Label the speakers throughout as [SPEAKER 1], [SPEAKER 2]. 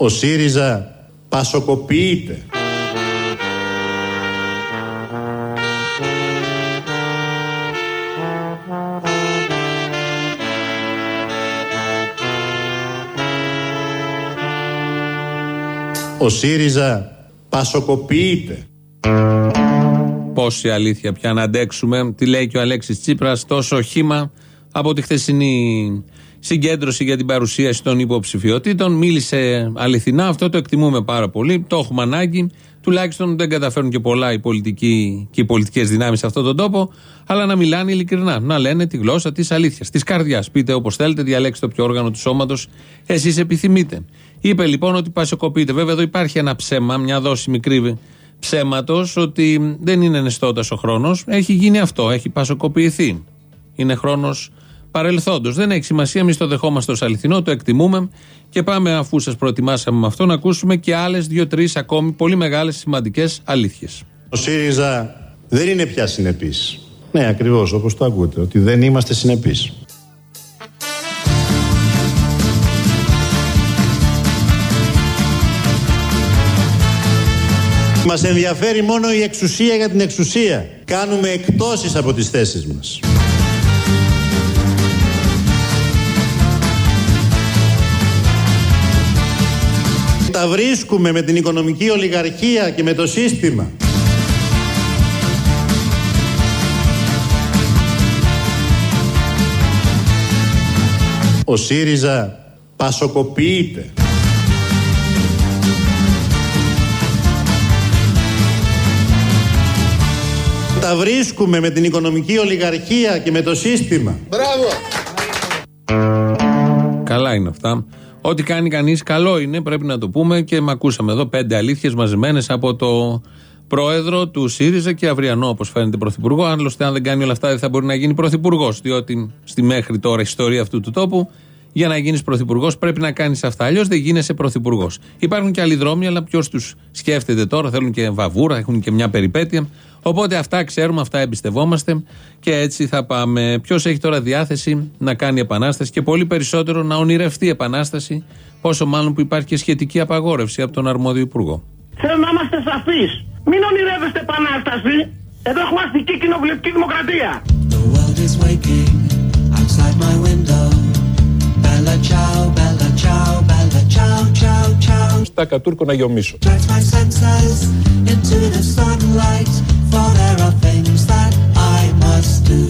[SPEAKER 1] Ο ΣΥΡΙΖΑ πασοκοποιείται. Ο ΣΥΡΙΖΑ πασοκοποιείται.
[SPEAKER 2] Πόση αλήθεια πια να αντέξουμε. Τι λέει και ο Αλέξης Τσίπρας, τόσο χήμα από τη χθεσινή συγκέντρωση για την παρουσίαση των υποψηφιότητων. Μίλησε αληθινά, αυτό το εκτιμούμε πάρα πολύ. Το έχουμε ανάγκη. Τουλάχιστον δεν καταφέρουν και πολλά οι πολιτικοί και οι πολιτικές δυνάμεις σε αυτόν τον τόπο, αλλά να μιλάνε ειλικρινά. Να λένε τη γλώσσα της αλήθειας, της καρδιάς. Πείτε όπως θέλετε, διαλέξτε το ποιο όργανο του σώματος εσείς επιθυμείτε. Είπε λοιπόν ότι πασοκοπείται. Βέβαια εδώ υπάρχει ένα ψέμα, μια δόση μικρή ψέματος, ότι δεν είναι νεστότα ο χρόνος. Έχει γίνει αυτό, έχει πασοκοποιηθεί. Είναι χρόνος παρελθόντος. Δεν έχει σημασία, εμείς το δεχόμαστε ως αληθινό, το εκτιμούμε και πάμε, αφού σας προετοιμάσαμε με αυτό, να ακούσουμε και άλλες δύο-τρεις ακόμη πολύ μεγάλες σημαντικές αλήθειες.
[SPEAKER 1] Ο ΣΥΡΙΖΑ δεν είναι πια συνεπής. Ναι, ακριβώς όπως το ακούτε, ότι δεν είμαστε συνεπείς. Μας ενδιαφέρει μόνο η εξουσία για την εξουσία. Κάνουμε εκτόσεις από τις θέσεις μας. Τα βρίσκουμε με την οικονομική ολιγαρχία και με το σύστημα. Ο ΣΥΡΙΖΑ πασοκοποιείται. Τα βρίσκουμε με την οικονομική ολιγαρχία και με το σύστημα.
[SPEAKER 3] Μπράβο!
[SPEAKER 2] Καλά είναι αυτά. Ό,τι κάνει κανείς καλό είναι, πρέπει να το πούμε και με ακούσαμε εδώ πέντε αλήθειες μαζεμένες από το πρόεδρο του ΣΥΡΙΖΑ και αυριανό, όπως φαίνεται, πρωθυπουργό. Άλλωστε, αν δεν κάνει όλα αυτά, δεν θα μπορεί να γίνει πρωθυπουργός. Διότι στη μέχρι τώρα ιστορία αυτού του τόπου, για να γίνεις πρωθυπουργός, πρέπει να κάνεις αυτά. Αλλιώς δεν γίνεσαι πρωθυπουργός. Υπάρχουν και άλλοι δρόμοι, αλλά ποιος τους σκέφτεται τώρα, θέλουν και βαβούρα, έχουν και μια περιπέτεια. Οπότε αυτά ξέρουμε, αυτά εμπιστευόμαστε και έτσι θα πάμε. Ποιος έχει τώρα διάθεση να κάνει επανάσταση και πολύ περισσότερο να ονειρευτεί επανάσταση, πόσο μάλλον που υπάρχει και σχετική απαγόρευση από τον αρμόδιο υπουργό.
[SPEAKER 4] Θέλω να είμαστε σαφείς. Μην ονειρεύεστε επανάσταση. Εδώ έχουμε αστική κοινοβουλευτική δημοκρατία.
[SPEAKER 5] The world is waking outside my window. Bella ciao, bella ciao, bella ciao, ciao, ciao.
[SPEAKER 6] Στα κατούρκο να γεωμίσω.
[SPEAKER 5] Drives my senses into the sunlight. For there are things that I must do.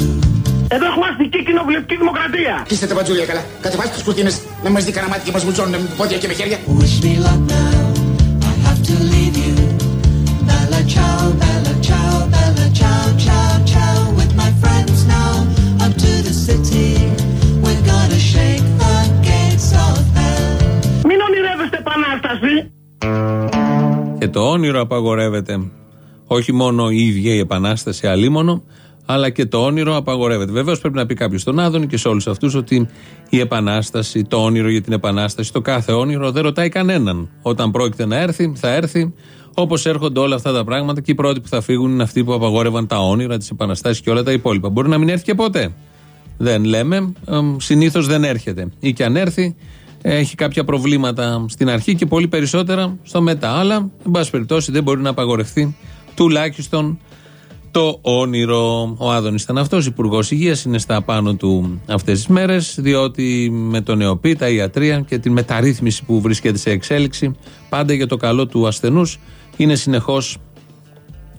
[SPEAKER 4] Εδώ έχουμε αστική κοινοβουλευτική δημοκρατία.
[SPEAKER 3] Κλείστε τα μπατζούλια καλά. Κατεβάστε τις κουρτίνες. Να μας δει κανένα μάτι και μας βουλτσώνουν με πόδια και με χέρια.
[SPEAKER 5] Wish me luck now. I have to leave you. Bella ciao, bella ciao, bella ciao, ciao, ciao. With my friends now up to the city. We're gonna shake the gates of hell.
[SPEAKER 4] Μην ονειρεύεστε επανάσταση.
[SPEAKER 2] Και το όνειρο απαγορεύεται. Όχι μόνο η ίδια η επανάσταση αλίμονο, αλλά και το όνειρο απαγορεύεται. Βεβαίως πρέπει να πει κάποιος στον Άδωνη και σε όλους αυτούς ότι η επανάσταση, το όνειρο για την επανάσταση, το κάθε όνειρο δεν ρωτάει κανέναν. Όταν πρόκειται να έρθει, θα έρθει. Όπως έρχονται όλα αυτά τα πράγματα και οι πρώτοι που θα φύγουν είναι αυτοί που απαγόρευαν τα όνειρα, τις επαναστάσεις και όλα τα υπόλοιπα. Μπορεί να μην έρθει και ποτέ. Δεν λέμε. Συνήθως δεν έρχεται. Ή και αν έρθει, έχει κάποια προβλήματα στην αρχή και πολύ περισσότερα στο μετά. Αλλά, εν πάση περιπτώσει, δεν μπορεί να απαγορευτεί τουλάχιστον το όνειρο. Ο Άδωνης ήταν αυτός, υπουργός υγείας, είναι στα πάνω του αυτές τις μέρες, διότι με τον ΕΟΠΗ, τα ιατρία και την μεταρρύθμιση που βρίσκεται σε εξέλιξη, πάντα για το καλό του ασθενούς, είναι συνεχώς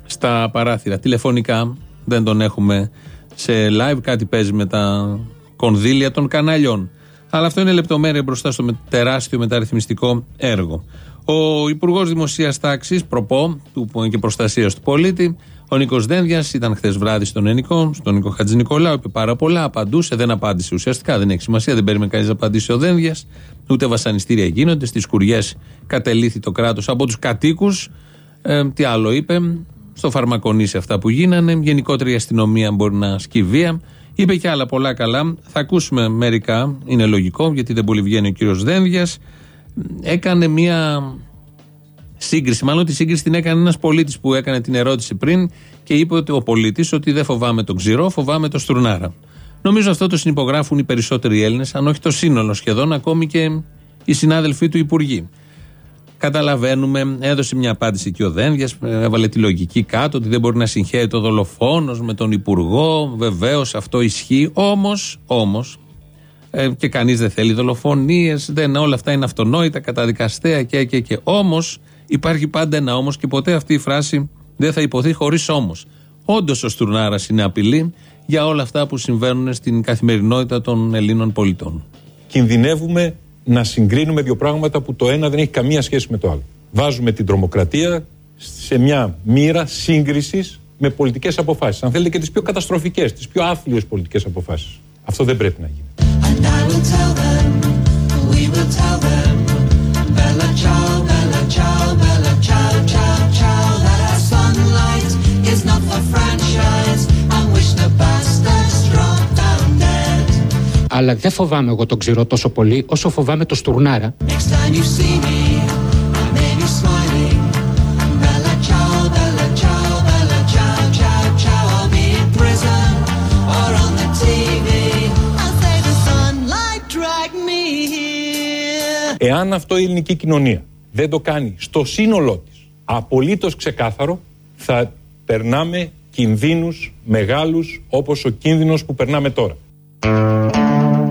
[SPEAKER 2] στα παράθυρα. Τηλεφωνικά δεν τον έχουμε σε live, κάτι παίζει με τα κονδύλια των καναλιών. Αλλά αυτό είναι λεπτομέρεια μπροστά στο με- τεράστιο μεταρρυθμιστικό έργο. Ο Υπουργός Δημοσίας Τάξης, προπό του και προστασίας του πολίτη, ο Νίκος Δένδιας, ήταν χθες βράδυ στον Ενικό, στον Νίκο Χατζηνικολάου, είπε πάρα πολλά, απαντούσε, δεν απάντησε ουσιαστικά, δεν έχει σημασία, δεν περίμενε κανείς να απαντήσει ο Δένδιας. Ούτε βασανιστήρια γίνονται, στις κουριές κατελήθη το κράτος από τους κατοίκους. Ε, τι άλλο είπε, στο φαρμακονίσι αυτά που γίνανε. Γενικότερα η αστυνομία μπορεί να ασκεί βία. Είπε και άλλα πολλά καλά. Θα ακούσουμε μερικά, είναι λογικό, γιατί δεν πολύ βγαίνει ο κύριος Δένδιας. Έκανε μία σύγκριση. Μάλλον τη σύγκριση την έκανε ένας πολίτης που έκανε την ερώτηση πριν και είπε ότι ο πολίτης ότι δεν φοβάμαι τον ξηρό, φοβάμαι τον στουρνάρα. Νομίζω αυτό το συνυπογράφουν οι περισσότεροι Έλληνες, αν όχι το σύνολο σχεδόν, ακόμη και οι συνάδελφοί του Υπουργοί. Καταλαβαίνουμε, έδωσε μια απάντηση και ο Δένδιας, έβαλε τη λογική κάτω ότι δεν μπορεί να συγχαίρεται ο δολοφόνος με τον Υπουργό. Βεβαίως αυτό ισχύει. Όμως, όμως, ε, και κανείς δεν θέλει δολοφονίες, όλα αυτά είναι αυτονόητα, καταδικαστέα και και και. Όμως υπάρχει πάντα ένα όμως και ποτέ αυτή η φράση δεν θα υποθεί χωρίς όμως. Όντως ο Στουρνάρας είναι απειλή για όλα αυτά που συμβαίνουν στην καθημερινότητα των Ελλήνων πολιτών.
[SPEAKER 6] Κινδυνεύουμε να συγκρίνουμε δύο πράγματα που το ένα δεν έχει καμία σχέση με το άλλο. Βάζουμε την τρομοκρατία σε μια μοίρα σύγκρισης με πολιτικές αποφάσεις. Αν θέλετε και τις πιο καταστροφικές, τις πιο άθλιε πολιτικές αποφάσεις. Αυτό δεν πρέπει να γίνει.
[SPEAKER 7] Αλλά δεν φοβάμαι τον ξηρό τόσο πολύ όσο φοβάμαι τον Στουρνάρα.
[SPEAKER 6] Εάν αυτό η ελληνική κοινωνία δεν το κάνει στο σύνολό της απολύτως ξεκάθαρο, θα περνάμε κινδύνους μεγάλους όπως ο κίνδυνος που περνάμε τώρα.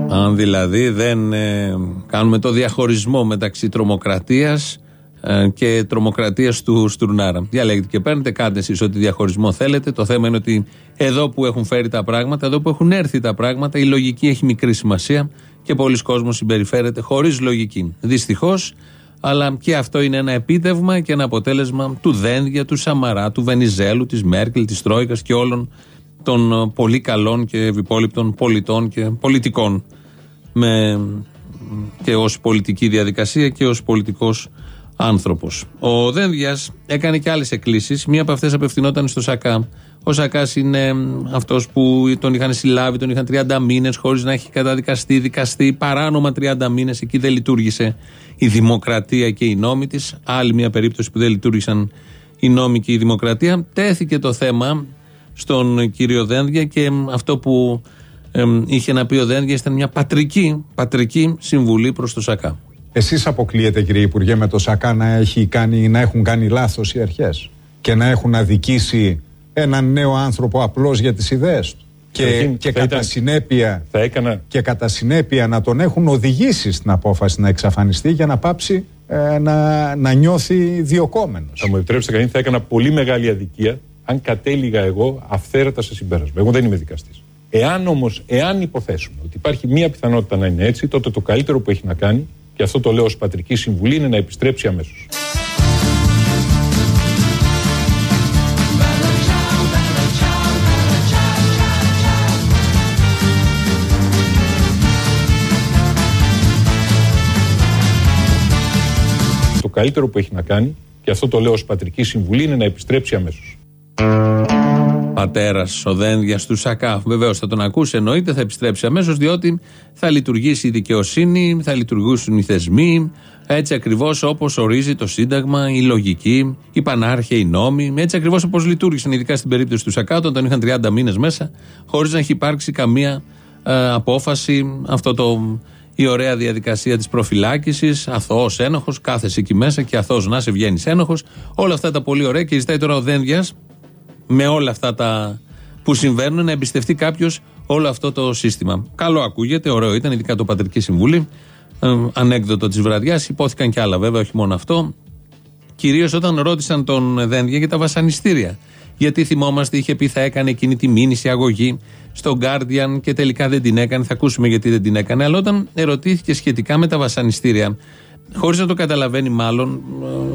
[SPEAKER 2] Αν δηλαδή δεν ε, κάνουμε το διαχωρισμό μεταξύ τρομοκρατίας ε, και τρομοκρατίας του Στουρνάρα. Διαλέγετε και παίρνετε, κάντε εσείς ό,τι διαχωρισμό θέλετε. Το θέμα είναι ότι εδώ που έχουν φέρει τα πράγματα, εδώ που έχουν έρθει τα πράγματα, η λογική έχει μικρή σημασία και πολλοί κόσμος συμπεριφέρεται χωρίς λογική. Δυστυχώς, αλλά και αυτό είναι ένα επίτευγμα και ένα αποτέλεσμα του Δένδια, του Σαμαρά, του Βενιζέλου, της Μέρκελ, της Τρόικας και όλων των ε, πολύ καλών και ευυπόλοιπτων πολιτών και πολιτικών με, και ως πολιτική διαδικασία και ως πολιτικός άνθρωπος. Ο Δένδιας έκανε και άλλες εκκλήσεις. Μία από αυτές απευθυνόταν στο Σακά. Ο Σακάς είναι αυτός που τον είχαν συλλάβει, τον είχαν 30 μήνες χωρίς να έχει καταδικαστεί, δικαστεί, παράνομα 30 μήνες. Εκεί δεν λειτουργήσε η δημοκρατία και οι νόμοι της. Άλλη μια περίπτωση που δεν λειτουργήσαν οι νόμοι και η δημοκρατία. Τέθηκε το θέμα στον κύριο Δένδια και αυτό που εμ, είχε να πει ο Δένδια ήταν μια πατρική, πατρική συμβουλή προς το ΣΑΚΑ.
[SPEAKER 8] Εσείς αποκλείετε κύριε Υπουργέ με το ΣΑΚΑ να, έχει κάνει, να έχουν κάνει λάθος οι αρχές και να έχουν αδικήσει έναν νέο άνθρωπο απλώς για τις ιδέες του. Και,
[SPEAKER 6] Καταρχήν,
[SPEAKER 8] και,
[SPEAKER 6] θα
[SPEAKER 8] κατά
[SPEAKER 6] ήταν-
[SPEAKER 8] συνέπεια,
[SPEAKER 6] Θα έκανα
[SPEAKER 8] και κατά συνέπεια να τον έχουν οδηγήσει στην απόφαση να εξαφανιστεί για να πάψει ε, να, να νιώθει διοκόμενος.
[SPEAKER 6] Θα μου επιτρέψετε κανείς, θα έκανα πολύ μεγάλη αδικία αν κατέληγα εγώ αυθαίρετα σε συμπέρασμα. Εγώ δεν είμαι δικαστής. Εάν όμως, εάν υποθέσουμε ότι υπάρχει μία πιθανότητα να είναι έτσι, τότε το καλύτερο που έχει να κάνει, και αυτό το λέω ως πατρική συμβουλή, είναι να επιστρέψει αμέσως. Καλύτερο που έχει να κάνει, και αυτό το λέω ως πατρική συμβουλή, είναι να επιστρέψει αμέσως.
[SPEAKER 2] Πατέρας ο Δένδια του Σακά. Βεβαίως θα τον ακούσει, εννοείται, θα επιστρέψει αμέσως, διότι θα λειτουργήσει η δικαιοσύνη, θα λειτουργήσουν οι θεσμοί, έτσι ακριβώς όπως ορίζει το Σύνταγμα, η λογική, η πανάρχια, οι νόμοι. Έτσι ακριβώς όπως λειτουργήσαν, ειδικά στην περίπτωση του Σακά, όταν τον είχαν 30 μήνες μέσα, χωρίς να έχει υπάρξει καμία ε, απόφαση, αυτό το, η ωραία διαδικασία της προφυλάκησης, αθώος ένοχος, κάθεσαι εκεί μέσα και αθώος να σε βγαίνεις ένοχος. Όλα αυτά τα πολύ ωραία και ζητάει τώρα ο Δένδιας με όλα αυτά τα που συμβαίνουν να εμπιστευτεί κάποιος όλο αυτό το σύστημα. Καλό ακούγεται, ωραίο ήταν, ειδικά το Πατρική Συμβουλή. Ε, ανέκδοτο της βραδιάς. Υπόθηκαν και άλλα βέβαια, όχι μόνο αυτό. Κυρίως όταν ρώτησαν τον Δένδια για τα βασανιστήρια. Γιατί θυμόμαστε, είχε πει θα έκανε εκείνη τη μήνυση αγωγή στο Guardian και τελικά δεν την έκανε. Θα ακούσουμε γιατί δεν την έκανε. Αλλά όταν ερωτήθηκε σχετικά με τα βασανιστήρια, χωρίς να το καταλαβαίνει μάλλον,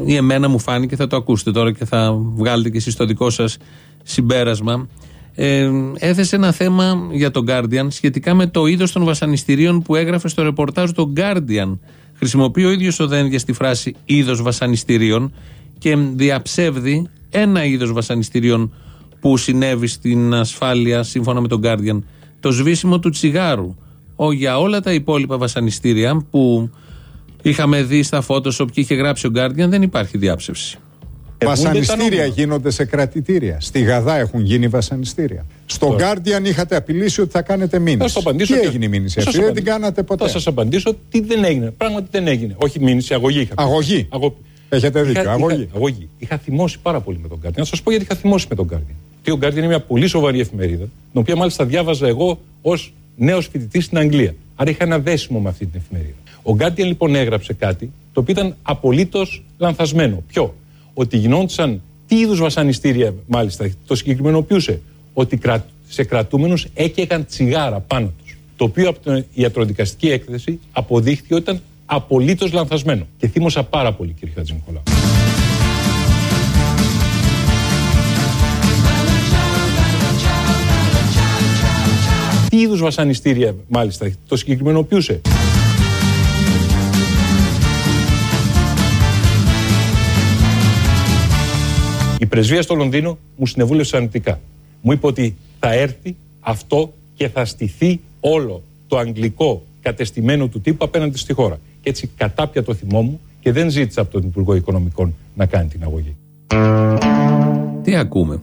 [SPEAKER 2] ε, ή εμένα μου φάνηκε, θα το ακούσετε τώρα και θα βγάλετε και εσείς το δικό σας συμπέρασμα. Ε, έθεσε ένα θέμα για τον Guardian σχετικά με το είδος των βασανιστήριων που έγραφε στο ρεπορτάζ του Guardian. Χρησιμοποιεί ο ίδιος ο Δένδια τη φράση είδος βασανιστήριων και διαψεύδει ένα είδος βασανιστήριων που συνέβη στην ασφάλεια σύμφωνα με τον Guardian. Το σβήσιμο του τσιγάρου. Ο, για όλα τα υπόλοιπα βασανιστήρια που είχαμε δει στα Photoshop και είχε γράψει ο Guardian δεν υπάρχει διάψευση.
[SPEAKER 8] Βασανιστήρια γίνονται σε κρατητήρια. Στη Γαδά έχουν γίνει βασανιστήρια. Στο Guardian είχατε απειλήσει ότι θα κάνετε
[SPEAKER 6] Θα
[SPEAKER 8] μήνυση.
[SPEAKER 6] σας απαντήσω.
[SPEAKER 8] Τι
[SPEAKER 6] και-
[SPEAKER 8] έγινε η μήνυση
[SPEAKER 6] θα σας
[SPEAKER 8] αυτή, δεν την
[SPEAKER 6] απαντήσω.
[SPEAKER 8] κάνατε ποτέ.
[SPEAKER 6] Θα σας απαντήσω τι δεν έγινε. Πράγματι δεν έγινε. Όχι μήνυση, αγωγή είχα. πει.
[SPEAKER 8] Αγωγή.
[SPEAKER 6] Αγω-
[SPEAKER 8] Έχετε δίκιο.
[SPEAKER 6] Είχα,
[SPEAKER 8] Αγωγή.
[SPEAKER 6] είχα, αγωγή. Είχα θυμώσει πάρα πολύ με τον Guardian. Να σας πω γιατί είχα θυμώσει με τον Guardian. Και ο Guardian είναι μια πολύ σοβαρή εφημερίδα, την οποία μάλιστα διάβαζα εγώ ως νέος φοιτητής στην Αγγλία. Άρα είχα ένα δέσιμο με αυτή την εφημερίδα. Ο Guardian λοιπόν έγραψε κάτι το οποίο ήταν απολύτως λανθασμένο. Ποιο; Ότι γινόντουσαν τι είδους βασανιστήρια, μάλιστα, το συγκεκριμενοποιούσε; Ότι κρα- σε κρατούμενους έκαιγαν τσιγάρα πάνω τους. Το οποίο από την ιατροδικαστική έκθεση αποδείχθηκε ότι ήταν απολύτως λανθασμένο. Και θύμωσα πάρα πολύ, κύριε Χατζηνικολάου. Τι είδους βασανιστήρια, μάλιστα, το συγκεκριμενοποιούσε; Η πρεσβεία στο Λονδίνο μου συνεβούλευσε αρνητικά. Μου είπε ότι θα έρθει αυτό και θα στηθεί όλο το αγγλικό κατεστημένο του τύπου απέναντι στη χώρα. Και έτσι κατάπια το θυμό μου και δεν ζήτησα από τον Υπουργό Οικονομικών να κάνει την αγωγή.
[SPEAKER 2] Τι ακούμε;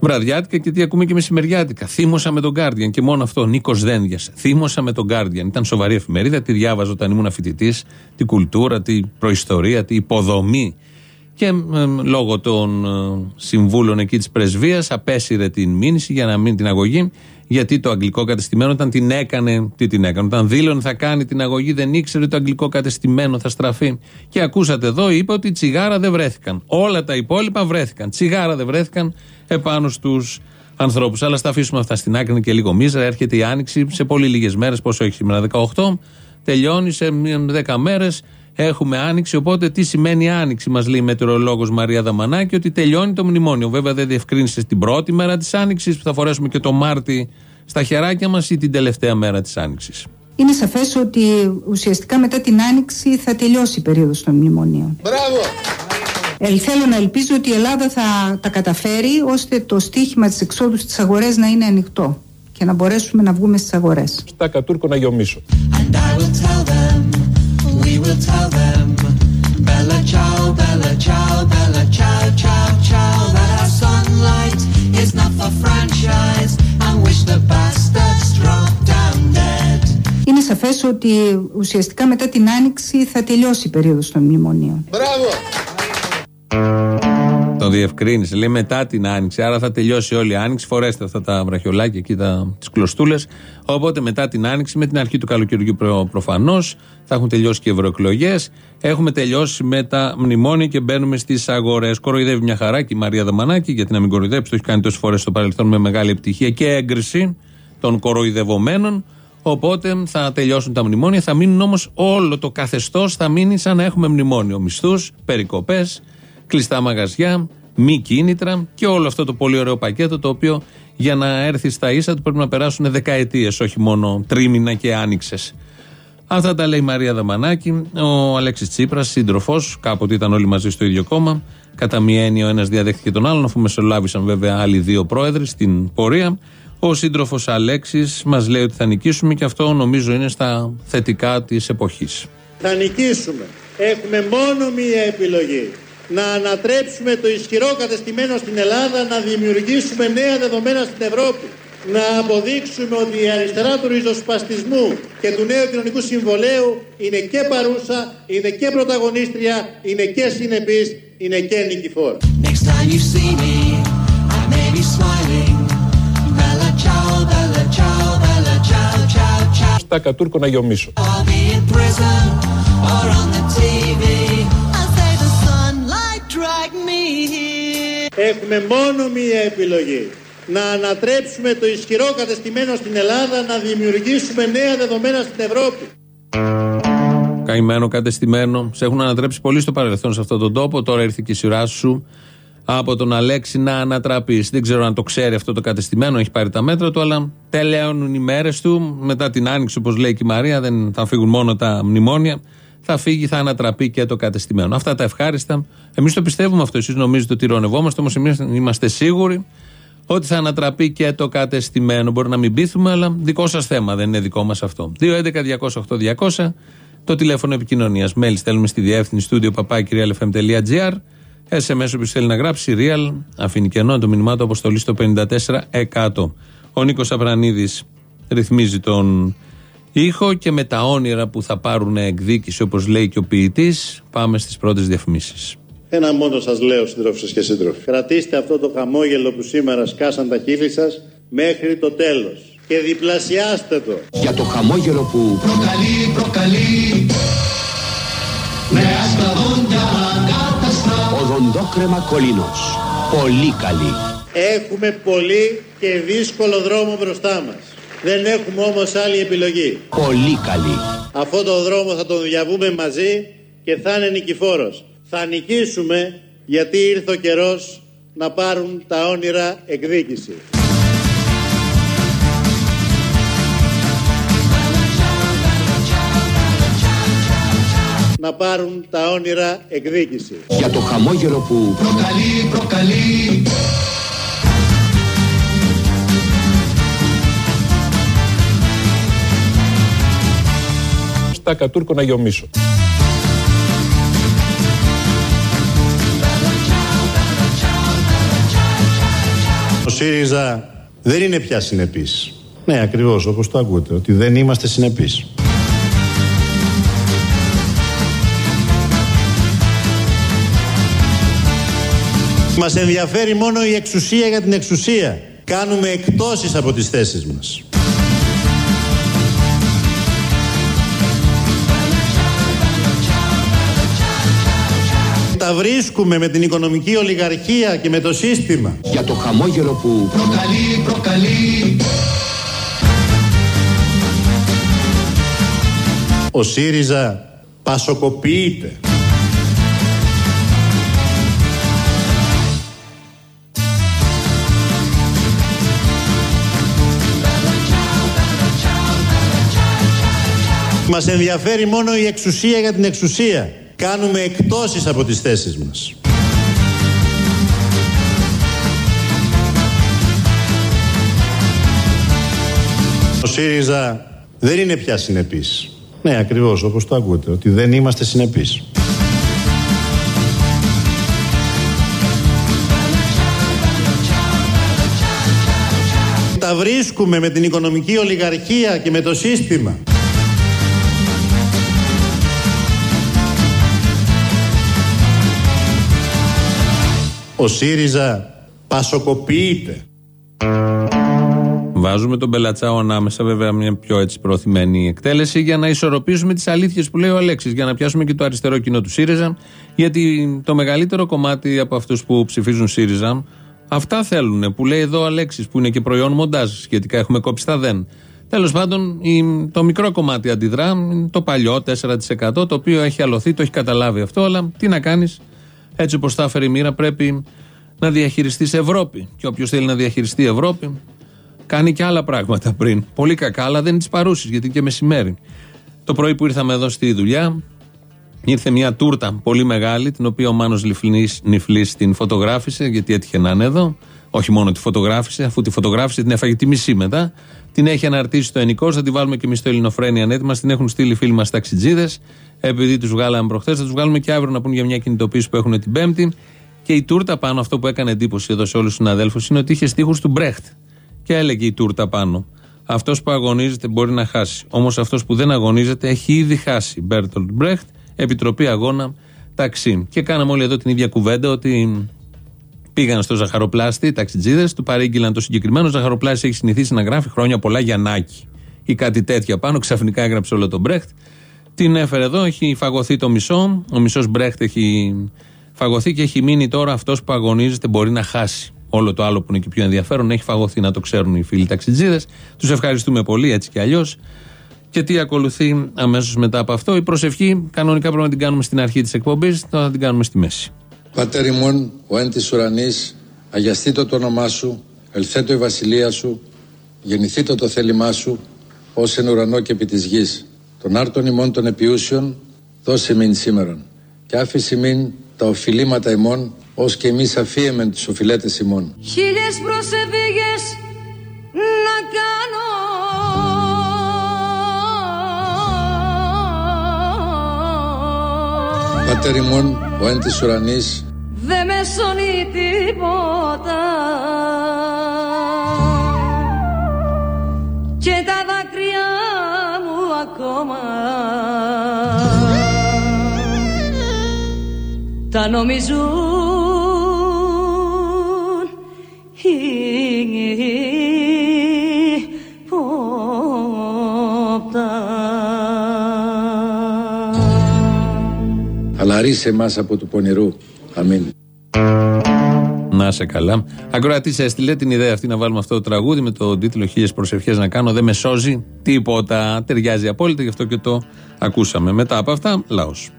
[SPEAKER 2] Βραδιάτικα και τι ακούμε και μεσημεριάτικα. Θύμωσα με τον Guardian και μόνο αυτό. Νίκος Δένδιας. Θύμωσα με τον Guardian. Ήταν σοβαρή εφημερίδα, τη διάβαζα όταν ήμουν φοιτητής. Τη κουλτούρα, τη προϊστορία, τη υποδομή. Και ε, λόγω των ε, συμβούλων εκεί της πρεσβείας απέσυρε την μήνυση για να μην την αγωγή. Γιατί το αγγλικό κατεστημένο όταν την έκανε, τι την έκανε, όταν δήλωνε θα κάνει την αγωγή, δεν ήξερε ότι το αγγλικό κατεστημένο θα στραφεί. Και ακούσατε εδώ, είπε ότι τσιγάρα δεν βρέθηκαν. Όλα τα υπόλοιπα βρέθηκαν. Τσιγάρα δεν βρέθηκαν επάνω στους ανθρώπους. Αλλά στα αφήσουμε αυτά στην άκρη είναι και λίγο μίζα. Έρχεται η άνοιξη σε πολύ λίγες μέρες, πόσο έχει σήμερα, 18. Τελειώνει σε 10 μέρες. Έχουμε άνοιξη. Οπότε τι σημαίνει άνοιξη, μας λέει η μετεωρολόγος Μαρία Δαμανάκη, ότι τελειώνει το μνημόνιο. Βέβαια δεν διευκρίνησε την πρώτη μέρα της άνοιξης που θα φορέσουμε και το Μάρτι στα χεράκια μας ή την τελευταία μέρα της άνοιξης.
[SPEAKER 9] Είναι σαφές ότι ουσιαστικά μετά την Άνοιξη θα τελειώσει η περίοδος των μνημονίων. Μπράβο! θέλω να ελπίζω ότι η Ελλάδα θα τα καταφέρει ώστε το στίχημα της εξόδου στις αγορές να είναι ανοιχτό και να μπορέσουμε να βγούμε στις αγορές.
[SPEAKER 6] Στα κατούρκο να γιομίσω.
[SPEAKER 9] Είναι σαφές ότι ουσιαστικά μετά την άνοιξη θα τελειώσει η περίοδος των μνημονίων. Μπράβο!
[SPEAKER 2] Το διευκρίνησε. Λέει μετά την άνοιξη. Άρα θα τελειώσει όλη η άνοιξη. Φορέστε αυτά τα βραχιολάκια εκεί, τις κλωστούλες. Οπότε μετά την άνοιξη, με την αρχή του καλοκαιριού προ, προφανώς, θα έχουν τελειώσει και οι ευρωεκλογές. Έχουμε τελειώσει με τα μνημόνια και μπαίνουμε στις αγορές. Κοροϊδεύει μια χαρά και η Μαρία Δαμανάκη, γιατί να μην κοροϊδέψει, το έχει κάνει τόσες φορές στο παρελθόν με μεγάλη επιτυχία και έγκριση των κοροϊδευομένων. Οπότε θα τελειώσουν τα μνημόνια, θα μείνουν όμως όλο το καθεστώς, θα μείνει σαν να έχουμε μνημόνιο. Μισθούς, περικοπές, κλειστά μαγαζιά, μη κίνητρα και όλο αυτό το πολύ ωραίο πακέτο το οποίο για να έρθεις στα ίσα του πρέπει να περάσουν δεκαετίες, όχι μόνο τρίμηνα και άνοιξες. Αυτά τα λέει η Μαρία Δαμανάκη. Ο Αλέξης Τσίπρας, σύντροφος, κάποτε ήταν όλοι μαζί στο ίδιο κόμμα. Κατά μία έννοια ο ένας διαδέχτηκε τον άλλον, αφού μεσολάβησαν βέβαια άλλοι δύο πρόεδροι στην πορεία. Ο σύντροφος Αλέξης μας λέει ότι θα νικήσουμε και αυτό νομίζω είναι στα θετικά της εποχής.
[SPEAKER 1] Θα νικήσουμε. Έχουμε μόνο μία επιλογή. Να ανατρέψουμε το ισχυρό κατεστημένο στην Ελλάδα, να δημιουργήσουμε νέα δεδομένα στην Ευρώπη. Να αποδείξουμε ότι η αριστερά του ριζοσπαστισμού και του νέου κοινωνικού συμβολέου είναι και παρούσα, είναι και πρωταγωνίστρια, είναι και συνεπής, είναι και νικηφόρα.
[SPEAKER 5] Next time you see
[SPEAKER 1] Έχουμε μόνο μία επιλογή. Να ανατρέψουμε το ισχυρό κατεστημένο στην Ελλάδα, να δημιουργήσουμε νέα δεδομένα στην Ευρώπη.
[SPEAKER 2] Καημένο, κατεστημένο. Σε έχουν ανατρέψει πολύ στο παρελθόν σε αυτόν τον τόπο. Τώρα ήρθε και η σειρά σου από τον Αλέξη να ανατραπείς. Δεν ξέρω αν το ξέρει αυτό το κατεστημένο, έχει πάρει τα μέτρα του, αλλά τελειώνουν οι μέρες του. Μετά την άνοιξη, όπως λέει και η Μαρία, δεν θα φύγουν μόνο τα μνημόνια. Θα φύγει, θα ανατραπεί και το κατεστημένο. Αυτά τα ευχάριστα. Εμείς το πιστεύουμε αυτό. Εσείς νομίζετε ότι ηρωνευόμαστε, όμως εμείς είμαστε σίγουροι ότι θα ανατραπεί και το κατεστημένο. Μπορεί να μην πείθουμε, αλλά δικό σας θέμα, δεν είναι δικό μας αυτό. 2.11.208.200 το τηλέφωνο επικοινωνίας. Μέλη στέλνουμε στη διεύθυνση studio papakirialfm.gr. SMS όποιος θέλει να γράψει, real, αφήνει κενό το μηνυμά του αποστολής στο 54%. Ο Νίκος Απρανίδης ρυθμίζει τον ήχο και με τα όνειρα που θα πάρουν εκδίκηση όπως λέει και ο ποιητής πάμε στις πρώτες διαφημίσεις.
[SPEAKER 1] Ένα μόνο σας λέω σύντροφοι και σύντροφοι. Κρατήστε αυτό το χαμόγελο που σήμερα σκάσαν τα χείλη σας μέχρι το τέλος. Και διπλασιάστε το.
[SPEAKER 10] Για το χαμόγελο που
[SPEAKER 5] Προκαλεί, προκαλεί Νέα σκλαβόντια ακάταστα
[SPEAKER 10] οδοντόκρεμα κολίνος. Πολύ καλή.
[SPEAKER 1] Έχουμε πολύ και δύσκολο δρόμο μπροστά μας. Δεν έχουμε όμως άλλη επιλογή.
[SPEAKER 10] Πολύ καλή.
[SPEAKER 1] Αυτό το δρόμο θα τον διαβούμε μαζί και θα είναι νικηφόρος. Θα νικήσουμε γιατί ήρθε ο καιρός να πάρουν τα όνειρα εκδίκηση. Να πάρουν τα όνειρα εκδίκηση.
[SPEAKER 10] Για το χαμόγελο που
[SPEAKER 5] Προκαλεί, προκαλεί
[SPEAKER 6] Στα κατούρκο να γεωμίσω.
[SPEAKER 1] Ο ΣΥΡΙΖΑ δεν είναι πια συνεπής. Ναι, ακριβώς όπως το ακούτε, ότι δεν είμαστε συνεπείς. Μας ενδιαφέρει μόνο η εξουσία για την εξουσία. Κάνουμε εκτόσεις από τις θέσεις μας. Τα βρίσκουμε με την οικονομική ολιγαρχία και με το σύστημα.
[SPEAKER 10] για το χαμόγελο που
[SPEAKER 5] Προκαλεί, προκαλεί
[SPEAKER 1] Ο ΣΥΡΙΖΑ πασοκοποιείται. Μας ενδιαφέρει μόνο η εξουσία για την εξουσία. Κάνουμε εκτόσεις από τις θέσεις μας. Ο ΣΥΡΙΖΑ δεν είναι πια συνεπής. Ναι, ακριβώς όπως το ακούτε, ότι δεν είμαστε συνεπείς. Τα βρίσκουμε με την οικονομική ολιγαρχία και με το σύστημα. Ο ΣΥΡΙΖΑ πασοκοποιείται.
[SPEAKER 2] Βάζουμε τον Μπελατσάο ανάμεσα, βέβαια, μια πιο έτσι προωθημένη εκτέλεση, για να ισορροπήσουμε τις αλήθειες που λέει ο Αλέξης, για να πιάσουμε και το αριστερό κοινό του ΣΥΡΙΖΑ. Γιατί το μεγαλύτερο κομμάτι από αυτούς που ψηφίζουν ΣΥΡΙΖΑ, αυτά θέλουν. Που λέει εδώ ο Αλέξης, που είναι και προϊόν μοντάζ, σχετικά έχουμε κόψει τα δεν. Τέλος πάντων, η- το μικρό κομμάτι αντιδρά, είναι το παλιό 4%, το οποίο έχει αλωθεί, το έχει καταλάβει αυτό, αλλά τι να κάνεις, έτσι όπως τα έφερε η μοίρα, πρέπει να διαχειριστεί Ευρώπη. Και όποιος θέλει να διαχειριστεί Ευρώπη, κάνει και άλλα πράγματα πριν. Πολύ κακά, αλλά δεν είναι της παρούσης, γιατί είναι και μεσημέρι. Το πρωί που ήρθαμε εδώ στη δουλειά, ήρθε μια τούρτα πολύ μεγάλη, την οποία ο Μάνος Νιφλής, Νιφλής την φωτογράφησε, γιατί έτυχε να είναι εδώ. Όχι μόνο τη φωτογράφησε, αφού τη φωτογράφησε την έφαγε τη μισή μετά. Την έχει αναρτήσει στο Ενικό, θα τη βάλουμε και εμείς στο Ελληνοφρένια Net. Μας την έχουν στείλει οι φίλοι μας ταξιτζίδες. Επειδή τους βγάλαμε προχθές, θα τους βγάλουμε και αύριο να πουν για μια κινητοποίηση που έχουν την Πέμπτη. Και η τούρτα πάνω, αυτό που έκανε εντύπωση εδώ σε όλους τους συναδέλφους, είναι ότι είχε στίχους του Μπρεχτ. Και έλεγε η τούρτα πάνω. Αυτός που αγωνίζεται μπορεί να χάσει. Όμως αυτός που δεν αγωνίζεται έχει ήδη χάσει. Μπέρτολτ Μπρεχτ, Επιτροπή Αγώνα Ταξί. Και κάναμε όλοι εδώ την ίδια κουβέντα ότι πήγαν στο ζαχαροπλάστη, οι ταξιτζίδες, του παρήγγειλαν το συγκεκριμένο. Ο ζαχαροπλάστη έχει συνηθίσει να γράφει χρόνια πολλά Γιαννάκη ή κάτι τέτοια πάνω. Ξαφνικά έγραψε όλο τον Μπρέχτ. Την έφερε εδώ, έχει φαγωθεί το μισό. Ο μισός Μπρέχτ έχει φαγωθεί και έχει μείνει τώρα αυτός που αγωνίζεται μπορεί να χάσει. Όλο το άλλο που είναι και πιο ενδιαφέρον έχει φαγωθεί, να το ξέρουν οι φίλοι ταξιτζίδες. Τους ευχαριστούμε πολύ έτσι κι αλλιώς. Και τι ακολουθεί αμέσως μετά από αυτό. Η προσευχή κανονικά πρέπει να την κάνουμε στην αρχή της εκπομπής, θα την κάνουμε στη μέση.
[SPEAKER 11] Πατέρ ημών, ο εν της ουρανής, αγιαστήτω το όνομά σου, ελθέτω η βασιλεία σου, γεννηθήτω το θέλημά σου, ως εν ουρανό και επί της γης. Τον άρτον ημών των επιούσιων, δώσε μην σήμερον. Και άφηση μην τα οφειλήματα ημών, ως και εμείς αφίεμεν τους οφειλέτες ημών.
[SPEAKER 12] Χίλιες προσεβίγες να κάνω
[SPEAKER 11] Πατέρ ημών, ο εν της ουρανής,
[SPEAKER 12] Δε με σωνεί τίποτα τα νομίζουν ύποπτα.
[SPEAKER 11] Αλλά ρίσε μας από του πονηρού. Αμήν.
[SPEAKER 2] Να είσαι καλά. Ακροατή έστειλε την ιδέα αυτή να βάλουμε αυτό το τραγούδι με τον τίτλο Χίλιες προσευχές να κάνω. Δεν με σώζει τίποτα. Ταιριάζει απόλυτα, γι' αυτό και το ακούσαμε. Μετά από αυτά, λαός.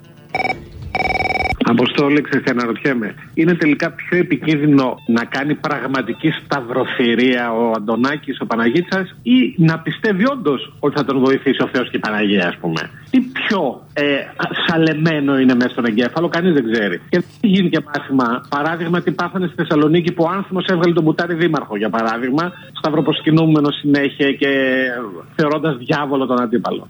[SPEAKER 13] Αποστόλη, ξέρετε, αναρωτιέμαι. Είναι τελικά πιο επικίνδυνο να κάνει πραγματική σταυροθυρία ο Αντωνάκης, ο Παναγίτσας, ή να πιστεύει όντως ότι θα τον βοηθήσει ο Θεός και η Παναγία, ας πούμε; Τι πιο ε, σαλεμένο είναι μέσα στον εγκέφαλο, κανείς δεν ξέρει. Και δεν έχει γίνει και μάθημα. Παράδειγμα, τι πάθανε στη Θεσσαλονίκη που ο άνθρωπο έβγαλε τον Μπουτάρη Δήμαρχο, για παράδειγμα, σταυροποσκινούμενο συνέχεια και θεωρώντας διάβολο τον αντίπαλο.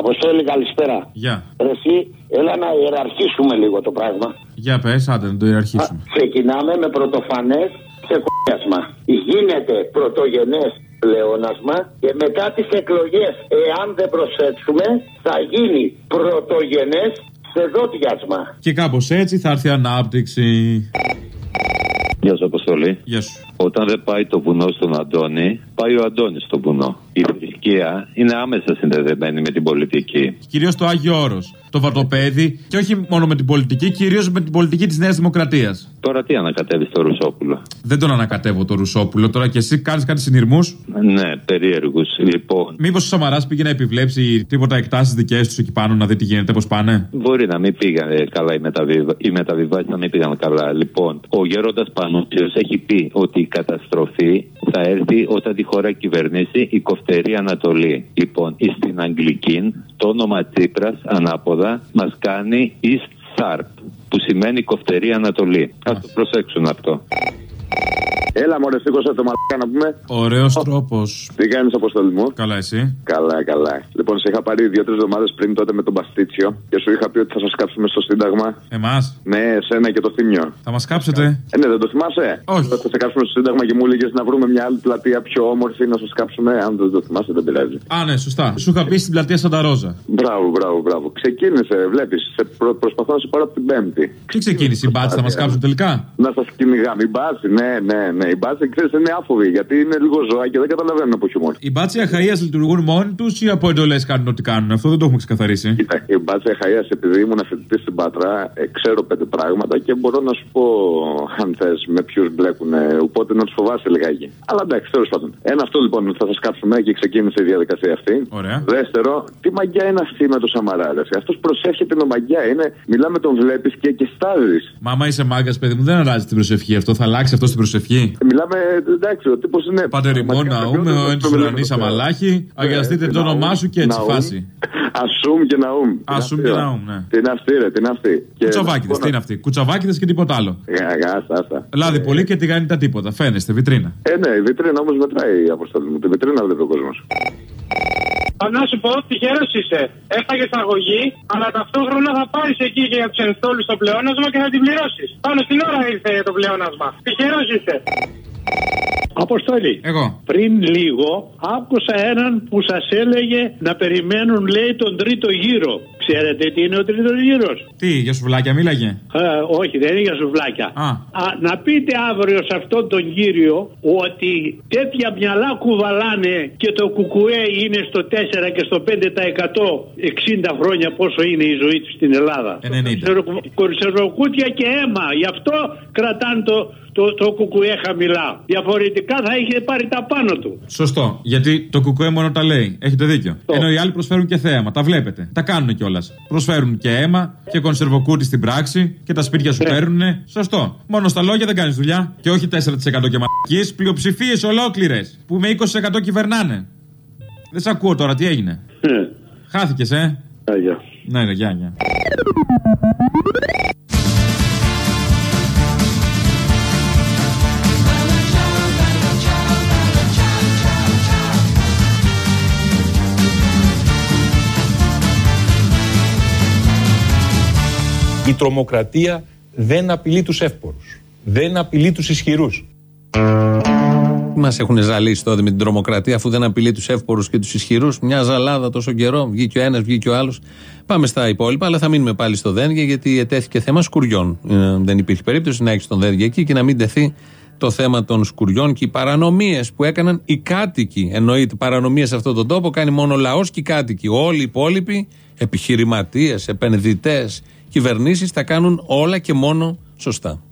[SPEAKER 14] Αποστόλη, καλησπέρα.
[SPEAKER 15] Γεια.
[SPEAKER 14] Ρε Εσύ, έλα να ιεραρχήσουμε λίγο το πράγμα.
[SPEAKER 15] Για πες, άντε να το ιεραρχήσουμε.
[SPEAKER 14] Ξεκινάμε με πρωτοφανές ξεκούρασμα. Γίνεται πρωτογενές πλεόνασμα και μετά τις εκλογές, εάν δεν προσέξουμε, θα γίνει πρωτογενές σεδότιασμα.
[SPEAKER 15] Και κάπως έτσι θα έρθει η ανάπτυξη.
[SPEAKER 16] Γεια σου, Αποστολή.
[SPEAKER 15] Γεια σου.
[SPEAKER 16] Όταν δεν πάει το βουνό στον Αντώνη, πάει ο Αντώνης στο βουνό. Η θρησκεία είναι άμεσα συνδεδεμένη με την πολιτική.
[SPEAKER 15] Κυρίως το Άγιο Όρος. Το βατοπέδι και όχι μόνο με την πολιτική, κυρίως με την πολιτική της Νέας Δημοκρατίας.
[SPEAKER 16] Τώρα τι ανακατεύεις το Ρουσόπουλο;
[SPEAKER 15] Δεν τον ανακατεύω το Ρουσόπουλο. Τώρα και εσύ κάνεις κάτι συνειρμούς;
[SPEAKER 16] Ναι, περίεργους. Λοιπόν,
[SPEAKER 15] Μήπως ο Σαμαράς πήγε να επιβλέψει τίποτα εκτάσεις δικές τους εκεί πάνω να δει τι γίνεται, πώς πάνε;
[SPEAKER 16] μπορεί να μην πήγαν καλά οι, μεταβιβα... οι μεταβιβάσεις, να μην πήγαν καλά. Λοιπόν, ο Γέροντας Πανούτσιο έχει πει ότι η καταστροφή θα έρθει όταν τη χώρα κυβερνήσει η κοφτερή Ανατολή. Λοιπόν, στην Αγγλική το όνομα Τσίπρα ανάποδα μας κάνει East Sharp, που σημαίνει κοφτερή Ανατολή. Α το προσέξουν αυτό.
[SPEAKER 17] Έλα, μωρέ, σήκωσα το μαλάκα να πούμε.
[SPEAKER 15] Ωραίος τρόπος.
[SPEAKER 17] Τι κάνεις, Αποστολή μου;
[SPEAKER 15] Καλά, εσύ;
[SPEAKER 17] Καλά, καλά. Λοιπόν, σε είχα πάρει δύο-τρεις εβδομάδες πριν τότε με τον Παστίτσιο και σου είχα πει ότι θα σας κάψουμε στο Σύνταγμα.
[SPEAKER 15] Εμάς;
[SPEAKER 17] Ναι, εσένα και το θύμιο.
[SPEAKER 15] Θα μας κάψετε;
[SPEAKER 17] Ε, ναι, δεν το θυμάσαι;
[SPEAKER 15] Όχι.
[SPEAKER 17] Θα σε κάψουμε στο Σύνταγμα και μου έλεγες να βρούμε μια άλλη πλατεία πιο όμορφη να σας κάψουμε. Αν δεν το θυμάσαι, δεν πειράζει.
[SPEAKER 15] Α, ναι, σωστά. Σου είχα πει στην πλατεία Σαντα Ρόζα.
[SPEAKER 17] Μπράβο, μπράβο, μπράβο. Ξεκίνησε, βλέπεις. Προ, προσπαθώ να σε πάρω από την Πέμπτη.
[SPEAKER 15] Τι ξεκίνησε η μπάτση, θα μας κάψουν τελικά;
[SPEAKER 17] Να σας κυνηγάμε. Η μπάση, ναι, ναι, ναι. Η μπάση, ξέρεις, είναι άφοβη γιατί είναι λίγο ζώα και δεν καταλαβαίνουν από χιούμορ.
[SPEAKER 15] Οι μπάτσοι αχαία λειτουργούν μόνοι τους ή από εντολές κάνουν ό,τι κάνουν. Αυτό δεν το έχουμε ξεκαθαρίσει.
[SPEAKER 17] Κοίτα, η μπάτσα Εχαία, επειδή ήμουν φοιτητή στην Πάτρα, ε, ξέρω πέντε πράγματα και μπορώ να σου πω, αν θες, με ποιους μπλέκουν. Οπότε να τους φοβάσαι λιγάκι. Αλλά εντάξει, τέλος πάντων. Ένα αυτό λοιπόν θα σας κάψουμε και ξεκίνησε η διαδικασία αυτή.
[SPEAKER 15] Ωραία.
[SPEAKER 17] Δεύτερο, τι μαγιά είναι αυτή με το Σαμαρά. Αυτός προσεύχεται με μαγιά. Είναι, μιλάμε τον βλέπεις και, και στάζεις.
[SPEAKER 15] Μα άμα είσαι μάγκας, παιδί μου, δεν αλλάζει την προσευχή αυτό. Θα αλλάξει αυτό στην προσευχή;
[SPEAKER 17] Μιλάμε, εντάξει, ο τύπος είναι.
[SPEAKER 15] Πατερημόν ναούμε, ο εν ουρανή αμαλάχη. Αγιαστείτε το όνομά σου και έτσι
[SPEAKER 17] Ναούμ.
[SPEAKER 15] φάση.
[SPEAKER 17] Ασούμ και Ναούμ.
[SPEAKER 15] Ασούμ και Ναούμ, ναι.
[SPEAKER 17] Την αυτή, ρε, την αυτή. Και-
[SPEAKER 15] Κουτσαβάκιδε, τι είναι αυτή. Κουτσαβάκιδε και τίποτα άλλο.
[SPEAKER 17] Γα- Άστα, άστα.
[SPEAKER 15] Λάδι πολύ και τηγάνι τα τίποτα. Φαίνεστε, βιτρίνα.
[SPEAKER 17] Ε, ναι, η βιτρίνα όμως μετράει η αποστολή μου. Τη βιτρίνα βλέπει ο κόσμος.
[SPEAKER 18] Να σου πω, τυχερός είσαι. Έφαγες αγωγή, αλλά ταυτόχρονα θα πάρεις εκεί και για τους ενστόλους το πλεόνασμα και θα την πληρώσεις. Πάνω στην ώρα ήρθε το πλεόνασμα. Τυχερός είσαι.
[SPEAKER 19] Αποστολή.
[SPEAKER 15] Εγώ.
[SPEAKER 19] Πριν λίγο άκουσα έναν που σας έλεγε να περιμένουν, λέει, τον τρίτο γύρο. Ξέρετε τι είναι ο τρίτος γύρος;
[SPEAKER 15] Τι, για σουβλάκια μίλαγε;
[SPEAKER 19] Ε, όχι, δεν είναι για σουβλάκια.
[SPEAKER 15] Α.
[SPEAKER 19] να πείτε αύριο σε αυτόν τον κύριο ότι τέτοια μυαλά κουβαλάνε και το κουκουέ είναι στο 4 και στο 5% 60 χρόνια πόσο είναι η ζωή τους στην Ελλάδα.
[SPEAKER 15] 90.
[SPEAKER 19] Κονσερβοκούτια και αίμα. Γι' αυτό κρατάνε το, το, το κουκουέ χαμηλά. Διαφορετικά θα είχε πάρει τα πάνω του.
[SPEAKER 15] Σωστό. Γιατί το κουκουέ μόνο τα λέει. Έχετε δίκιο. Ενώ οι άλλοι προσφέρουν και θέαμα. Τα βλέπετε. Τα κάνουν κιόλας. Προσφέρουν και αίμα και κονσερβοκούτι στην πράξη και τα σπίτια σου παίρνουν. Σωστό. Μόνο στα λόγια δεν κάνεις δουλειά. Και όχι 4% και μαλακίες. Πλειοψηφίες ολόκληρες που με 20% κυβερνάνε. Δεν σε ακούω τώρα, τι έγινε; Χάθηκες, ε;
[SPEAKER 19] Αγιά.
[SPEAKER 15] Ναι, ναι, γεια, γεια.
[SPEAKER 6] Η τρομοκρατία δεν απειλεί τους εύπορους. Δεν απειλεί τους ισχυρούς.
[SPEAKER 2] Μας έχουν ζαλίσει τότε με την τρομοκρατία, αφού δεν απειλεί τους εύπορους και τους ισχυρούς; Μια ζαλάδα τόσο καιρό. Βγήκε ο ένας, βγήκε ο άλλος. Πάμε στα υπόλοιπα, αλλά θα μείνουμε πάλι στο Δένδια, γιατί ετέθηκε θέμα σκουριών. Ε, δεν υπήρχε περίπτωση να έχεις τον Δένδια εκεί και να μην τεθεί το θέμα των σκουριών και οι παρανομίες που έκαναν οι κάτοικοι. Εννοείται, παρανομίες σε αυτόν τον τόπο κάνει μόνο ο λαός και οι κάτοικοι. Όλοι οι υπόλοιποι, επιχειρηματίες, επενδυτές, κυβερνήσεις, τα κάνουν όλα και μόνο σωστά.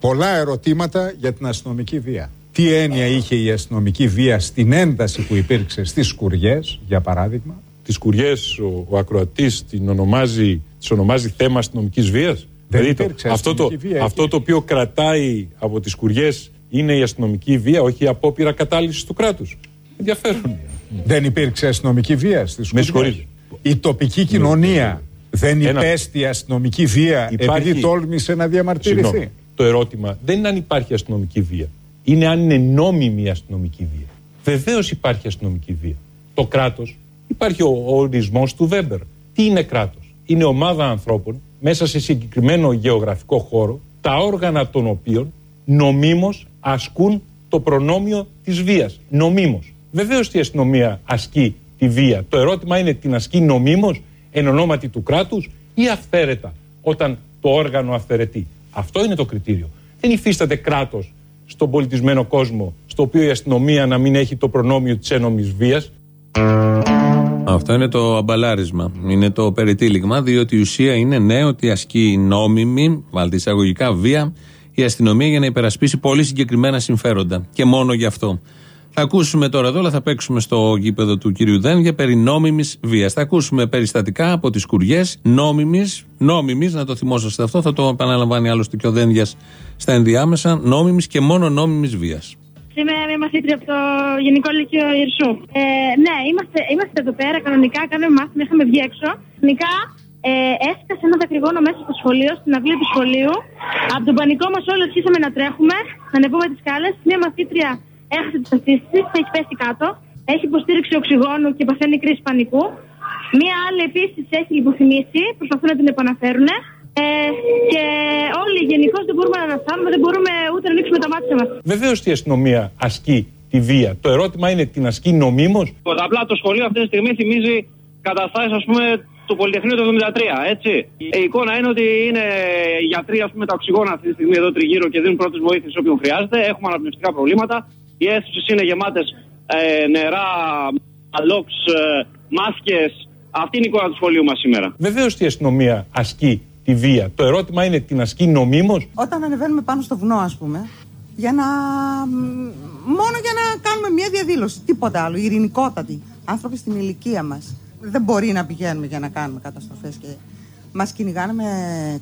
[SPEAKER 8] Πολλά ερωτήματα για την αστυνομική βία. Τι έννοια είχε η αστυνομική βία στην ένταση που υπήρξε στις σκουριές, για παράδειγμα;
[SPEAKER 6] Τις σκουριέ ο, ο ακροατής την ονομάζει, τις ονομάζει θέμα αστυνομικής βίας;
[SPEAKER 8] Δεν υπήρξε
[SPEAKER 6] αυτό, το,
[SPEAKER 8] αστυνομική βία
[SPEAKER 6] αυτό
[SPEAKER 8] εκεί.
[SPEAKER 6] το οποίο κρατάει από τις σκουριέ είναι η αστυνομική βία, όχι η απόπειρα κατάλυσης του κράτους. Ενδιαφέρον.
[SPEAKER 8] Δεν υπήρξε αστυνομική βία στις
[SPEAKER 6] Με
[SPEAKER 8] σκουριές.
[SPEAKER 6] συγχωρείτε.
[SPEAKER 8] Η τοπική κοινωνία δεν
[SPEAKER 6] Ένα-
[SPEAKER 8] υπέστη αστυνομική βία
[SPEAKER 6] Υπάρχει-
[SPEAKER 8] επειδή τόλμησε να διαμαρτυρηθεί.
[SPEAKER 6] Συγγνώμη. Το ερώτημα δεν είναι αν υπάρχει αστυνομική βία. Είναι αν είναι νόμιμη η αστυνομική βία. Βεβαίως υπάρχει αστυνομική βία. Το κράτος, υπάρχει ο, ο ορισμός του Βέμπερ. Τι είναι κράτος, Είναι ομάδα ανθρώπων μέσα σε συγκεκριμένο γεωγραφικό χώρο, τα όργανα των οποίων νομίμως ασκούν το προνόμιο της βίας. Νομίμως. Βεβαίως η αστυνομία ασκεί τη βία. Το ερώτημα είναι την ασκεί νομίμως; Εν ονόματι του κράτους ή αυθαίρετα όταν το όργανο αυθαιρετεί. Αυτό είναι το κριτήριο. Δεν υφίσταται κράτος στον πολιτισμένο κόσμο, στο οποίο η αστυνομία να μην έχει το προνόμιο της ένομης βίας.
[SPEAKER 2] Αυτό είναι το αμπαλάρισμα. Είναι το περιτύλιγμα, διότι η ουσία είναι ναι ότι ασκεί νόμιμη, βάλτε εισαγωγικά βία, η αστυνομία για να υπερασπίσει πολύ συγκεκριμένα συμφέροντα. Και μόνο γι' αυτό. Θα ακούσουμε τώρα εδώ, αλλά θα παίξουμε στο γήπεδο του κυρίου Δένδια περί νόμιμης βίας. Θα ακούσουμε περιστατικά από τις κουριές νόμιμης, νόμιμης, να το θυμόσαστε αυτό, θα το επαναλαμβάνει άλλωστε και ο Δένδια στα ενδιάμεσα, νόμιμης και μόνο νόμιμης βίας.
[SPEAKER 20] Είμαι μια μαθήτρια από το Γενικό Λύκειο Ιερσού. Ε, ναι, είμαστε, είμαστε εδώ πέρα κανονικά, κάνουμε μάθημα, είχαμε βγει έξω. Γενικά ε, έσκασε ένα δακρυγόνο μέσα στο σχολείο, στην αυλή του σχολείου. Από τον πανικό μας όλοι αρχίσαμε να τρέχουμε, να ανεβούμε τις σκάλες. Μια μαθήτρια έχασε τις αισθήσει τη, έχει πέσει κάτω. Έχει υποστήριξη οξυγόνου και παθαίνει κρίση πανικού. Μία άλλη επίσης έχει λιποθυμήσει, προσπαθούν να την επαναφέρουν. Ε, και όλοι γενικώς δεν μπορούμε να αναστάνουμε, δεν μπορούμε ούτε να ανοίξουμε τα μάτια μας.
[SPEAKER 6] Βεβαίως η αστυνομία ασκεί τη βία. Το ερώτημα είναι την ασκεί νομίμως;
[SPEAKER 21] Απλά το σχολείο αυτή τη στιγμή θυμίζει καταστάσεις, ας πούμε, του Πολυτεχνείου του 73, έτσι. Η εικόνα είναι ότι είναι οι γιατροί, ας πούμε, τα οξυγόνα αυτή τη στιγμή εδώ τριγύρω και δίνουν πρώτες βοήθειες όποιον χρειάζεται. Έχουμε αναπνευστικά προβλήματα. Οι αίθουσες είναι γεμάτες ε, νερά, αλόξ, ε, μάσκες. Αυτή είναι η εικόνα του σχολείου μας σήμερα.
[SPEAKER 6] Βεβαίως η αστυνομία ασκεί τη βία. Το ερώτημα είναι την ασκεί νομίμως;
[SPEAKER 22] Όταν ανεβαίνουμε πάνω στο βουνό, ας πούμε, για να. μόνο για να κάνουμε μια διαδήλωση. Τίποτα άλλο. Ειρηνικότατοι. Άνθρωποι στην ηλικία μας. Δεν μπορεί να πηγαίνουμε για να κάνουμε καταστροφές. Και... Μας κυνηγάνε με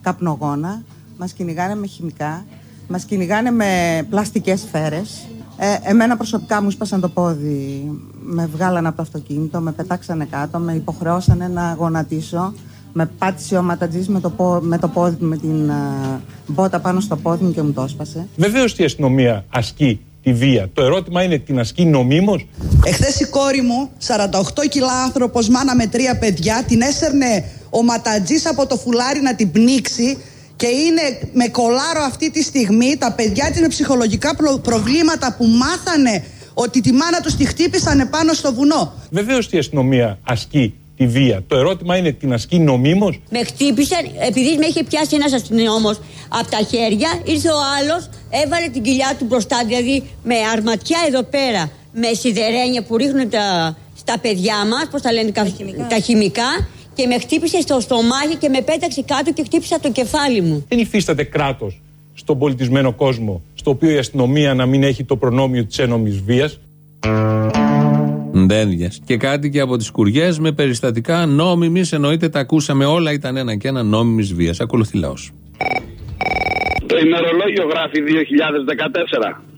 [SPEAKER 22] καπνογόνα, μας κυνηγάνε με χημικά, μας κυνηγάνε με πλαστικές σφαίρες. Ε, εμένα προσωπικά μου σπάσαν το πόδι, με βγάλανε από το αυτοκίνητο, με πετάξανε κάτω, με υποχρεώσανε να γονατίσω. Με πάτησε ο ματατζής με το, πό- με το πόδι του, με την α, μπότα πάνω στο πόδι μου και μου το έσπασε.
[SPEAKER 6] Βεβαίως η αστυνομία ασκεί τη βία. Το ερώτημα είναι την ασκεί νομίμως;
[SPEAKER 23] Εχθές η κόρη μου, 48 κιλά άνθρωπος, μάνα με τρία παιδιά, την έσερνε ο ματατζής από το φουλάρι να την πνίξει και είναι με κολάρο αυτή τη στιγμή τα παιδιά της με ψυχολογικά προ- προβλήματα που μάθανε ότι τη μάνα τους τη χτύπησανε πάνω στο βουνό.
[SPEAKER 6] Βεβαίως η αστυνομία ασκεί τη βία. Το ερώτημα είναι την ασκεί νομίμως;
[SPEAKER 24] Με χτύπησαν, επειδή με είχε πιάσει ένας αστυνόμος από τα χέρια, ήρθε ο άλλος, έβαλε την κοιλιά του μπροστά, δηλαδή με αρματιά εδώ πέρα, με σιδερένια που ρίχνουν τα, στα παιδιά μας, πώς τα λένε, τα χημικά. τα χημικά, και με χτύπησε στο στομάχι και με πέταξε κάτω και χτύπησα το κεφάλι μου.
[SPEAKER 6] Δεν υφίσταται κράτος στον πολιτισμένο κόσμο, στο οποίο η αστυνομία να μην έχει το προνόμιο της ένομης βίας.
[SPEAKER 2] Δένδιας. Και κάτι και από τις κουριές με περιστατικά νόμιμης, εννοείται τα ακούσαμε όλα, ήταν ένα και ένα νόμιμης βίας. Ακολουθεί λαός.
[SPEAKER 25] Το ημερολόγιο γράφει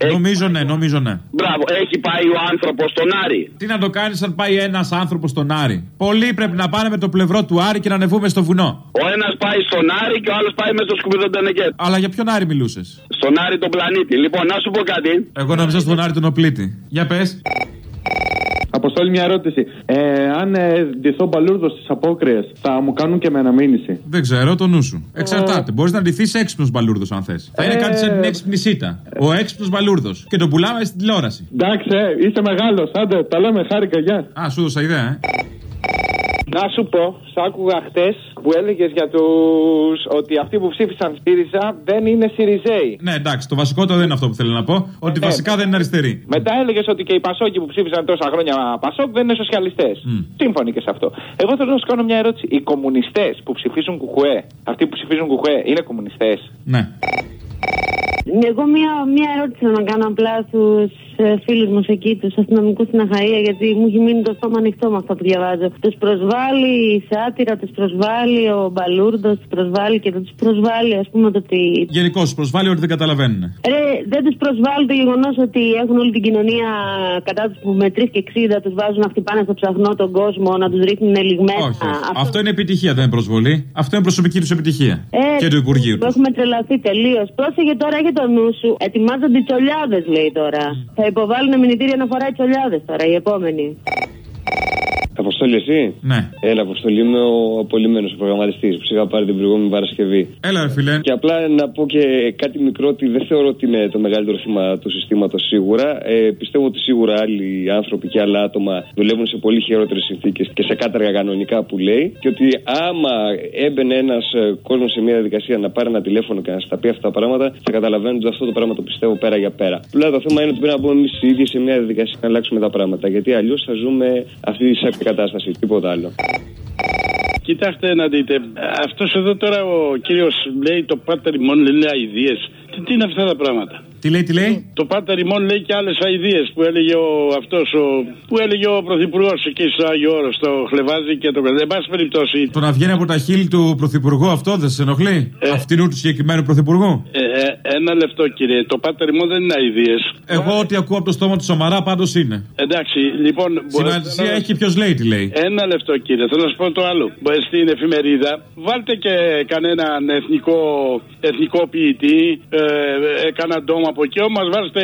[SPEAKER 25] 2014.
[SPEAKER 15] Νομίζω ναι, νομίζω ναι.
[SPEAKER 25] Μπράβο, έχει πάει ο άνθρωπος στον Άρη.
[SPEAKER 15] Τι να το κάνεις αν πάει ένας άνθρωπος στον Άρη; Πολλοί πρέπει να πάνε με το πλευρό του Άρη και να ανεβούμε στο βουνό.
[SPEAKER 25] Ο ένας πάει στον Άρη και ο άλλος πάει μέσα στο σκουπιδοντενεκέτ.
[SPEAKER 15] Αλλά για ποιον Άρη μιλούσες;
[SPEAKER 25] Στον Άρη τον πλανήτη. Λοιπόν, να σου πω κάτι.
[SPEAKER 15] Εγώ νόμιζα στον Άρη τον Οπλίτη. Για πες.
[SPEAKER 26] Αποστόλη, μια ερώτηση. Ε, αν ε, ντυθώ μπαλούρδος στις απόκριες, θα μου κάνουν και με αναμήνυση;
[SPEAKER 15] Δεν ξέρω, το νου σου. Εξαρτάται. Μπορείς να ντυθείς έξυπνος μπαλούρδος αν θες. Θα είναι
[SPEAKER 26] Ε.
[SPEAKER 15] κάτι σαν την έξυπνη σίτα. Ο έξυπνος μπαλούρδος. Και το πουλάμε στην τηλεόραση.
[SPEAKER 26] Εντάξει, ε, είσαι μεγάλος. Άντε, τα λέμε, χάρηκα, γεια.
[SPEAKER 15] Α, σου δώσα ιδέα, ε.
[SPEAKER 27] Να σου πω, σ' άκουγα χτες που έλεγες για του ότι αυτοί που ψήφισαν ΣΥΡΙΖΑ δεν είναι ΣΥΡΙΖΕΙ.
[SPEAKER 15] Ναι, εντάξει, το βασικότερο δεν είναι αυτό που θέλω να πω. Ότι
[SPEAKER 27] Ναι.
[SPEAKER 15] βασικά δεν είναι αριστεροί.
[SPEAKER 27] Μετά έλεγες ότι και οι Πασόκοι που ψήφισαν τόσα χρόνια Πασόκ δεν είναι σοσιαλιστές. Σύμφωνοι και σε αυτό. Εγώ θέλω να σου κάνω μια ερώτηση. Οι κομμουνιστές που ψηφίζουν κουκουέ, αυτοί που ψηφίζουν κουκουέ, είναι κομμουνιστές;
[SPEAKER 15] Ναι.
[SPEAKER 28] Εγώ μία, μία ερώτηση θέλω να κάνω απλά στου φίλους μας εκεί, τους αστυνομικούς στην Αχαία, γιατί μου έχει μείνει το στόμα ανοιχτό με αυτό που διαβάζω. Τους προσβάλλει η σάτυρα, τους προσβάλλει ο Μπαλούρδος, τους προσβάλλει και δεν τους προσβάλλει, ας πούμε, το ότι.
[SPEAKER 15] Γενικώς τους προσβάλλει ότι δεν καταλαβαίνουν.
[SPEAKER 28] Ρε, δεν τους προσβάλλει το γεγονός ότι έχουν όλη την κοινωνία κατά τους που με 3 και 60 τους βάζουν να χτυπάνε στο ψαχνό τον κόσμο, να τους ρίχνουν ελιγμένα.
[SPEAKER 15] Όχι. Αυτό είναι επιτυχία, δεν είναι προσβολή. Αυτό είναι προσωπική τους επιτυχία.
[SPEAKER 28] Ε,
[SPEAKER 15] και του Υπουργείου.
[SPEAKER 28] που Έχουμε τρελαθεί τελείως. Πρόσεχε τώρα, έχει το νου σου. Ετοιμάζονται οι τσολιάδες, λέει τώρα. Θα υποβάλουν μηνυτήρια να φοράει τσολιάδες τώρα, οι επόμενοι.
[SPEAKER 29] Αποστόλη, εσύ;
[SPEAKER 15] Ναι.
[SPEAKER 29] Έλα, Αποστόλη, είμαι ο απολυμμένος ο προγραμματιστής που είχα πάρει την προηγούμενη Παρασκευή.
[SPEAKER 15] Έλα, ρε φιλέ.
[SPEAKER 29] Και απλά να πω και κάτι μικρό ότι δεν θεωρώ ότι είναι το μεγαλύτερο θύμα του συστήματος σίγουρα. Ε, πιστεύω ότι σίγουρα άλλοι άνθρωποι και άλλα άτομα δουλεύουν σε πολύ χειρότερες συνθήκες και σε κάτεργα κανονικά που λέει. Και ότι άμα έμπαινε ένας κόσμος σε μια διαδικασία να πάρει ένα τηλέφωνο και να στα πει αυτά τα πράγματα, θα καταλαβαίνουν ότι αυτό το πράγμα το πιστεύω πέρα για πέρα. Απλά το θέμα είναι ότι πρέπει να μπούμε εμείς οι ίδιοι σε μια διαδικασία να αλλάξουμε τα πράγματα. Γιατί αλλιώς θα ζούμε αυτή τη σάπια κατάσταση, τίποτα άλλο.
[SPEAKER 30] Κοιτάξτε να δείτε, αυτός εδώ τώρα ο κύριος λέει το πάτερ ημών λέει αειδίε. Τι, τι είναι αυτά τα πράγματα;
[SPEAKER 15] Τι λέει, τι λέει;
[SPEAKER 30] Το πάτερ ημών λέει και άλλες αειδίε που έλεγε ο αυτός ο, που έλεγε ο πρωθυπουργός εκεί στο Άγιο Όρος, στο Χλεβάζι και το Εν πάση περιπτώσει.
[SPEAKER 15] Το να βγαίνει από τα χείλη του Πρωθυπουργού αυτό δεν σε ενοχλεί;
[SPEAKER 30] Ε.
[SPEAKER 15] Αυτινού του συγκεκριμένου Πρωθυπουργού;
[SPEAKER 30] Ε, ε, ένα λεπτό κύριε, το πάτερ ημών δεν είναι αειδίε.
[SPEAKER 15] Εγώ ό,τι ακούω από το στόμα του Σαμαρά πάντως είναι.
[SPEAKER 30] Εντάξει, λοιπόν. μπορώ-
[SPEAKER 15] Σημασία
[SPEAKER 30] θέλω να-
[SPEAKER 15] έχει ποιος λέει τι λέει.
[SPEAKER 30] Ένα λεπτό κύριε, θέλω να σου πω το άλλο. Μπο- Στην εφημερίδα βάλτε και κανέναν εθνικό, εθνικό ποιητή, ε, ε, κανένα ντόμα από εκεί, όμως βάζετε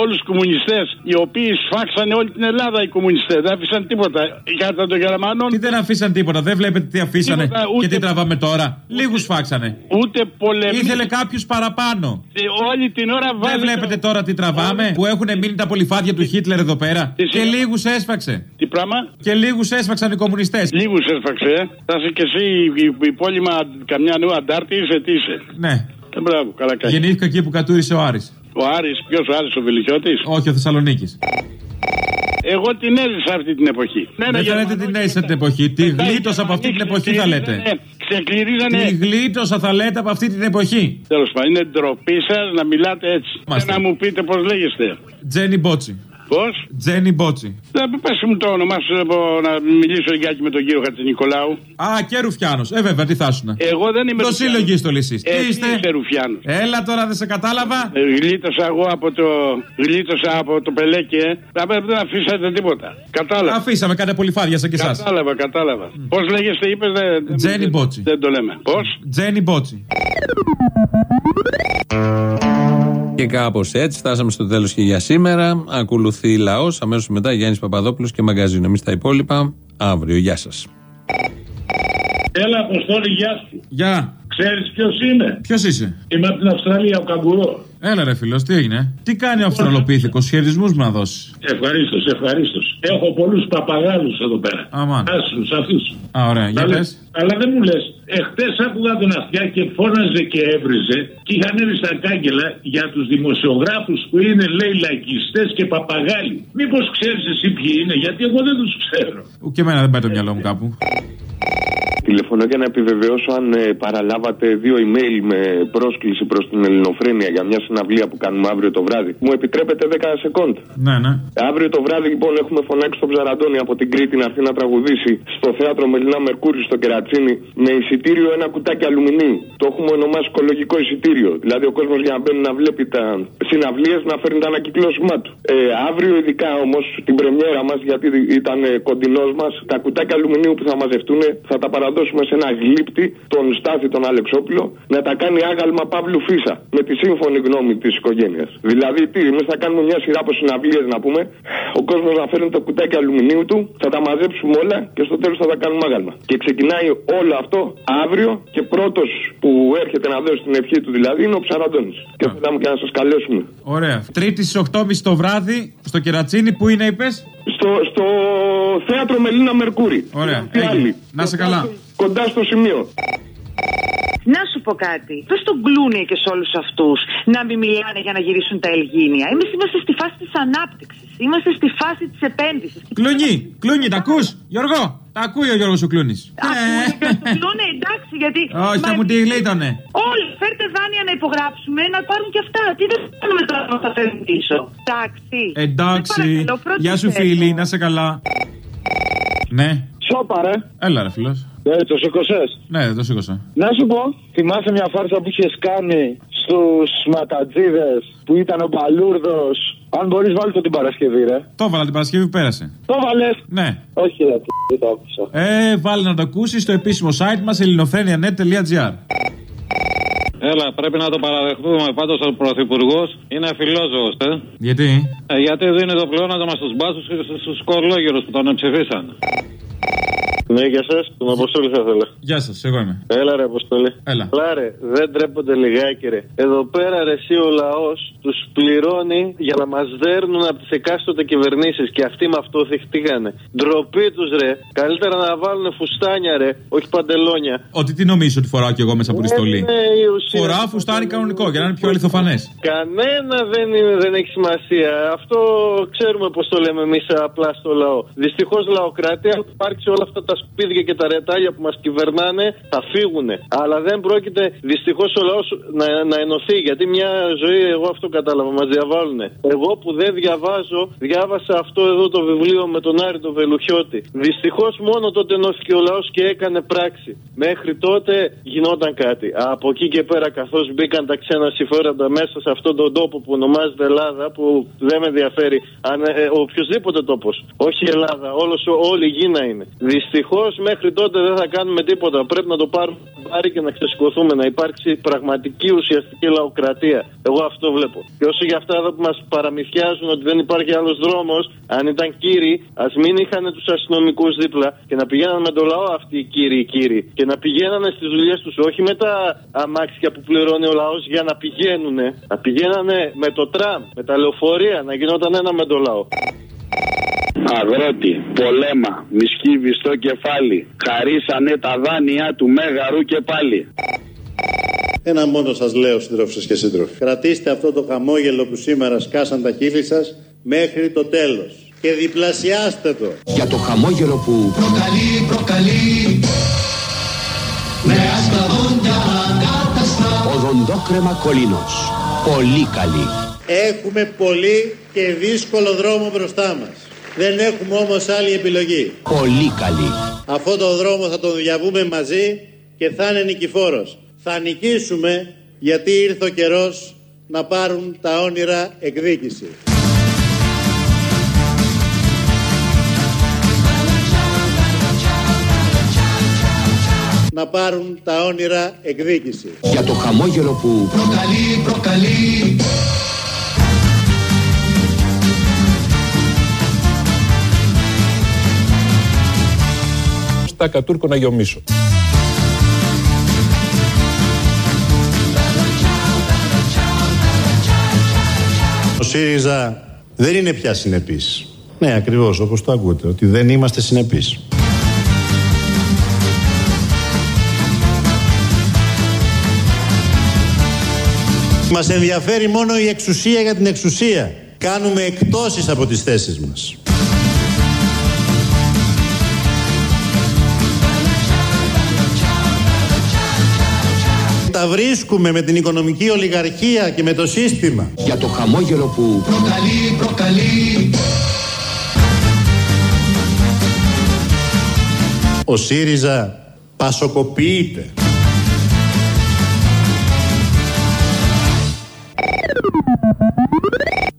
[SPEAKER 30] όλους τους κομμουνιστές οι οποίοι σφάξανε όλη την Ελλάδα οι κομμουνιστές. Δεν αφήσαν τίποτα. Κατά των Γερμανών
[SPEAKER 15] Τι δεν αφήσαν τίποτα, δεν βλέπετε τι αφήσανε
[SPEAKER 30] Τίποτα, ούτε-
[SPEAKER 15] και τι τραβάμε τώρα. Λίγους φάξανε.
[SPEAKER 30] ούτε πολεμοί.
[SPEAKER 15] Ήθελε κάποιους παραπάνω.
[SPEAKER 30] Ε, Όλη την ώρα
[SPEAKER 15] Δεν
[SPEAKER 30] βάζετε...
[SPEAKER 15] βλέπετε τώρα τι τραβάμε που έχουν μείνει τα πολυφάδια του Χίτλερ εδώ πέρα. Και λίγους έσφαξε.
[SPEAKER 30] Τι πράγμα;
[SPEAKER 15] Και λίγους έσφαξαν οι κομμουνιστές.
[SPEAKER 30] Λίγους έσφαξε. ε. Θα είσαι και εσύ η- η υπόλοιμα καμιά νέα αντάρτη είσαι, τι είσαι.
[SPEAKER 15] Ναι.
[SPEAKER 30] Ε, μπράβο, καλά κάνεις.
[SPEAKER 15] Γεννήθηκα εκεί που κατούρισε ο Άρης.
[SPEAKER 30] Ο Άρης, ποιος ο Άρης ο Βελιχιώτης;
[SPEAKER 15] Όχι, ο Θεσσαλονίκης.
[SPEAKER 30] Εγώ την έζησα αυτή την εποχή. Ναι,
[SPEAKER 15] Δεν θα λέτε την έζησα την εποχή. Τι γλίτωσα από αυτή την εποχή θα λέτε.
[SPEAKER 30] Ξεκληρίζανε.
[SPEAKER 15] Τι γλίτωσα θα λέτε από αυτή την εποχή.
[SPEAKER 30] Τέλος πάντων, είναι ντροπή σας να μιλάτε έτσι. Και
[SPEAKER 15] Μάστε.
[SPEAKER 30] να μου πείτε πώς λέγεστε.
[SPEAKER 15] Τζένι Μπότσι.
[SPEAKER 30] Πώς;
[SPEAKER 15] Τζένι Μπότσι.
[SPEAKER 30] Δεν πες μου το όνομά σου να πω- να μιλήσω λιγάκι με τον κύριο Χατζηνικολάου.
[SPEAKER 15] Α, και Ρουφιάνος. Ε, βέβαια, τι θα ήσουν.
[SPEAKER 30] Εγώ δεν είμαι.
[SPEAKER 15] Το
[SPEAKER 30] Ρουφιάνος.
[SPEAKER 15] σύλλογη στο λύση.
[SPEAKER 30] Ε,
[SPEAKER 15] Τι
[SPEAKER 30] τι
[SPEAKER 15] είστε;
[SPEAKER 30] είσαι Ρουφιάνος;
[SPEAKER 15] Έλα τώρα, δεν σε κατάλαβα.
[SPEAKER 30] Ε, Γλίτωσα εγώ από το, γλίτωσα από το πελέκι, ε. Θα πρέπει δεν αφήσατε τίποτα. Κατάλαβα.
[SPEAKER 15] Αφήσαμε κάτι πολυφάδια σαν και εσάς.
[SPEAKER 30] Κατάλαβα, κατάλαβα. Πώς λέγεστε, είπες, δεν, δεν-
[SPEAKER 15] Τζένι Μπότσι.
[SPEAKER 30] δεν το λέμε. Πώς;
[SPEAKER 15] Τζένι Μπότσι.
[SPEAKER 2] Και κάπως έτσι φτάσαμε στο τέλος και για σήμερα. Ακολουθεί λαός. Αμέσως μετά Γιάννης Παπαδόπουλος και μαγκαζίνο. Εμείς τα υπόλοιπα αύριο. Γεια σας.
[SPEAKER 19] Έλα, Αποστόλη, γεια σου.
[SPEAKER 15] Γεια.
[SPEAKER 19] Ξέρεις ποιος είμαι.
[SPEAKER 15] Ποιος είσαι;
[SPEAKER 19] Είμαι από την Αυστραλία, ο Καγκουρός.
[SPEAKER 15] Έλα ρε φίλος, τι έγινε; Τι κάνει ο Αυστραλοπίθηκο, χαιρετισμούς μου να δώσεις.
[SPEAKER 19] Ευχαρίστως, ευχαρίστως. Έχω πολλούς παπαγάλους εδώ πέρα.
[SPEAKER 15] Αμάν.
[SPEAKER 19] Άσους, αυτού.
[SPEAKER 15] Α, ωραία, για πες.
[SPEAKER 19] Αλλά δεν μου λες, εχθές άκουγα τον αυτιά και φώναζε και έβριζε και είχαν έρθει στα κάγκελα για τους δημοσιογράφους που είναι, λέει, λαϊκιστές και παπαγάλοι. Μήπως ξέρεις εσύ ποιοι είναι, γιατί εγώ δεν τους ξέρω.
[SPEAKER 15] Και εμένα δεν πάει το μυαλό μου κάπου.
[SPEAKER 17] Τηλεφωνώ για να επιβεβαιώσω αν ε, παραλάβατε δύο email με πρόσκληση προς την Ελληνοφρένεια για μια συναυλία που κάνουμε αύριο το βράδυ. Μου επιτρέπετε 10 σεκόντ.
[SPEAKER 15] Ναι, ναι.
[SPEAKER 17] Αύριο το βράδυ λοιπόν έχουμε φωνάξει τον Ψαραντώνη από την Κρήτη να έρθει να τραγουδήσει στο θέατρο Μελινά Μερκούρη στο Κερατσίνη με εισιτήριο ένα κουτάκι αλουμινίου. Το έχουμε ονομάσει οικολογικό εισιτήριο. Δηλαδή ο κόσμος για να μπαίνει να βλέπει τα συναυλίες να φέρνει τα ανακυκλώσιμά του. Ε, αύριο ειδικά όμως την πρεμιέρα μας γιατί ήταν ε, κοντινός μας τα κουτάκια αλουμινίου που θα μαζευτούν θα τα παραδώσουμε δώσουμε σε ένα γλύπτη τον Στάθη τον Αλεξόπουλο να τα κάνει άγαλμα Παύλου Φίσα με τη σύμφωνη γνώμη της οικογένειας. Δηλαδή, τι, εμείς θα κάνουμε μια σειρά από συναυλίες να πούμε, ο κόσμος να φέρνει το κουτάκι αλουμινίου του, θα τα μαζέψουμε όλα και στο τέλος θα τα κάνουμε άγαλμα. Και ξεκινάει όλο αυτό αύριο και πρώτος που έρχεται να δώσει την ευχή του δηλαδή είναι ο Ψαραντώνης. Και θέλαμε και να σας καλέσουμε.
[SPEAKER 15] Ωραία. Τρίτη στις 8.30 το βράδυ στο Κερατσίνι, που είναι, είπες;
[SPEAKER 17] Στο, στο θέατρο Μελίνα Μερκούρη.
[SPEAKER 15] Ωραία.
[SPEAKER 17] Τι
[SPEAKER 15] Έγινε.
[SPEAKER 17] άλλη.
[SPEAKER 15] Να σε καλά.
[SPEAKER 17] Κοντά στο σημείο.
[SPEAKER 31] Να σου πω κάτι. Πε τον Κλούνι και σε όλους αυτούς να μην μιλάνε για να γυρίσουν τα Ελγίνια. Εμείς είμαστε στη φάση της ανάπτυξης. Είμαστε στη φάση της επένδυσης.
[SPEAKER 15] Κλούνι, κλούνι, τα ακούς, Γιώργο; Τα ακούει ο Γιώργος ο Κλούνης.
[SPEAKER 31] Κλούνι, εντάξει, γιατί.
[SPEAKER 15] Όχι, θα μου τη γλίτωνε.
[SPEAKER 31] Όλοι φέρτε δάνεια να υπογράψουμε να πάρουν και αυτά. Τι δεν κάνουμε τώρα να τα φέρουν πίσω. Εντάξει.
[SPEAKER 15] Εντάξει.
[SPEAKER 31] Σε παρακαλώ, πρώτη
[SPEAKER 15] Γεια σου,
[SPEAKER 31] θέλω.
[SPEAKER 15] φίλη, να σε καλά. Ναι.
[SPEAKER 32] Σόπα, ρε.
[SPEAKER 15] Έλα, ρε φιλό.
[SPEAKER 32] Ε, το σήκωσες;
[SPEAKER 15] Ναι, δεν το σήκωσα.
[SPEAKER 32] Να σου πω, θυμάσαι μια φάρσα που είχες κάνει στους ματατζίδες που ήταν ο Παλούρδο. Αν μπορείς, βάλει το την Παρασκευή, ρε.
[SPEAKER 15] Το έβαλα την Παρασκευή που πέρασε.
[SPEAKER 32] Το βάλες;
[SPEAKER 15] Ναι.
[SPEAKER 32] Όχι, ρε, δεν το άκουσα.
[SPEAKER 15] Ε, βάλει να το ακούσεις στο επίσημο site μας ελληνοφρένια.net.gr.
[SPEAKER 26] Έλα, πρέπει να το παραδεχτούμε. Πάντως ο Πρωθυπουργός είναι φιλόζωος, ε.
[SPEAKER 15] Γιατί;
[SPEAKER 26] ε. Γιατί δίνει το πλεόνασμα στους μπάσους και στους κορλόγερου που τον ψηφίσαν.
[SPEAKER 32] Ναι, γεια σας. Τον Αποστόλη θα ήθελα.
[SPEAKER 15] Γεια σας, εγώ είμαι.
[SPEAKER 32] Έλα, ρε, Αποστόλη.
[SPEAKER 15] Έλα.
[SPEAKER 32] ρε, δεν τρέπονται λιγάκι, ρε. Εδώ πέρα, ρε, εσύ ο λαός τους πληρώνει για να μας δέρνουν από τις εκάστοτε κυβερνήσεις και αυτοί με αυτό θυχτήκανε. Ντροπή τους, ρε. Καλύτερα να βάλουν φουστάνια, ρε, όχι παντελόνια.
[SPEAKER 15] Ότι τι νομίζω ότι φοράω κι εγώ μέσα από τη στολή;
[SPEAKER 32] Ναι, η ουσία.
[SPEAKER 15] Φοράω φουστάνι κανονικό για να είναι πιο αληθοφανές.
[SPEAKER 32] Κανένα δεν, είναι, δεν έχει σημασία. Αυτό ξέρουμε πώ το λέμε εμείς απλά στο λαό. Δυστυχώς λαοκρατία, αν υπάρξει όλα αυτά τα σπίτια και τα ρετάλια που μας κυβερνάνε, θα φύγουν. Αλλά δεν πρόκειται δυστυχώς ο λαός να, να ενωθεί. Γιατί μια ζωή, εγώ αυτό κατάλαβα, μας διαβάλλουν. Εγώ που δεν διαβάζω, διάβασα αυτό εδώ το βιβλίο με τον Άρη τον Βελουχιώτη. Δυστυχώς μόνο τότε ενώθηκε ο λαός και έκανε πράξη. Μέχρι τότε γινόταν κάτι. Από εκεί και πέρα, καθώς μπήκαν τα ξένα συμφέροντα μέσα σε αυτόν τον τόπο που ονομάζεται Ελλάδα, που δεν με ενδιαφέρει, αν, ε, οποιοδήποτε τόπος. Όχι η Ελλάδα, όλος, όλη η γη να είναι. Δυστυχώς μέχρι τότε δεν θα κάνουμε τίποτα. Πρέπει να το πάρουμε πάρει και να ξεσηκωθούμε, να υπάρξει πραγματική ουσιαστική λαοκρατία. Εγώ αυτό βλέπω. Και όσο για αυτά εδώ που μας παραμυθιάζουν ότι δεν υπάρχει άλλος δρόμος, αν ήταν κύριοι, ας μην είχαν τους αστυνομικούς δίπλα και να πηγαίναν με το λαό αυτοί οι κύριοι, οι κύριοι. Και να πηγαίνανε στις δουλειές τους, όχι με τα αμάξια που πληρώνει ο λαός για να πηγαίνουν. Να πηγαίνανε με το τραμ, με τα λεωφορεία, να γινόταν ένα με το λαό.
[SPEAKER 25] Αγρότη, πολέμα, μισκύβι στο κεφάλι. Χαρίσανε τα δάνεια του Μέγαρου και πάλι.
[SPEAKER 1] Ένα μόνο σας λέω συντρόφισσες και σύντροφοι. Κρατήστε αυτό το χαμόγελο που σήμερα σκάσαν τα χείλη σας μέχρι το τέλος. Και διπλασιάστε το.
[SPEAKER 33] Για το χαμόγελο που
[SPEAKER 6] Προκαλεί, προκαλεί Νέα σκλαβόντια κάταστρα
[SPEAKER 33] οδοντόκρεμα κολίνος. Πολύ καλή.
[SPEAKER 1] Έχουμε πολύ και δύσκολο δρόμο μπροστά μας. Δεν έχουμε όμως άλλη επιλογή.
[SPEAKER 33] Πολύ καλή.
[SPEAKER 1] Αυτό το δρόμο θα τον διαβούμε μαζί και θα είναι νικηφόρος. Θα νικήσουμε γιατί ήρθε ο καιρός να πάρουν τα όνειρα εκδίκηση. να πάρουν τα όνειρα εκδίκηση.
[SPEAKER 33] Για το χαμόγελο που
[SPEAKER 6] Προκαλεί, προκαλεί
[SPEAKER 5] Στα κατούρκο να γεωμίσω.
[SPEAKER 1] Ο ΣΥΡΙΖΑ δεν είναι πια συνεπής. Ναι, ακριβώς όπως το ακούτε, ότι δεν είμαστε συνεπείς. Μας ενδιαφέρει μόνο η εξουσία για την εξουσία. Κάνουμε εκτόσεις από τις θέσεις μας. Τα βρίσκουμε με την οικονομική ολιγαρχία και με το σύστημα.
[SPEAKER 33] Για το χαμόγελο που
[SPEAKER 6] Προκαλεί, προκαλεί
[SPEAKER 1] Ο ΣΥΡΙΖΑ πασοκοποιείται.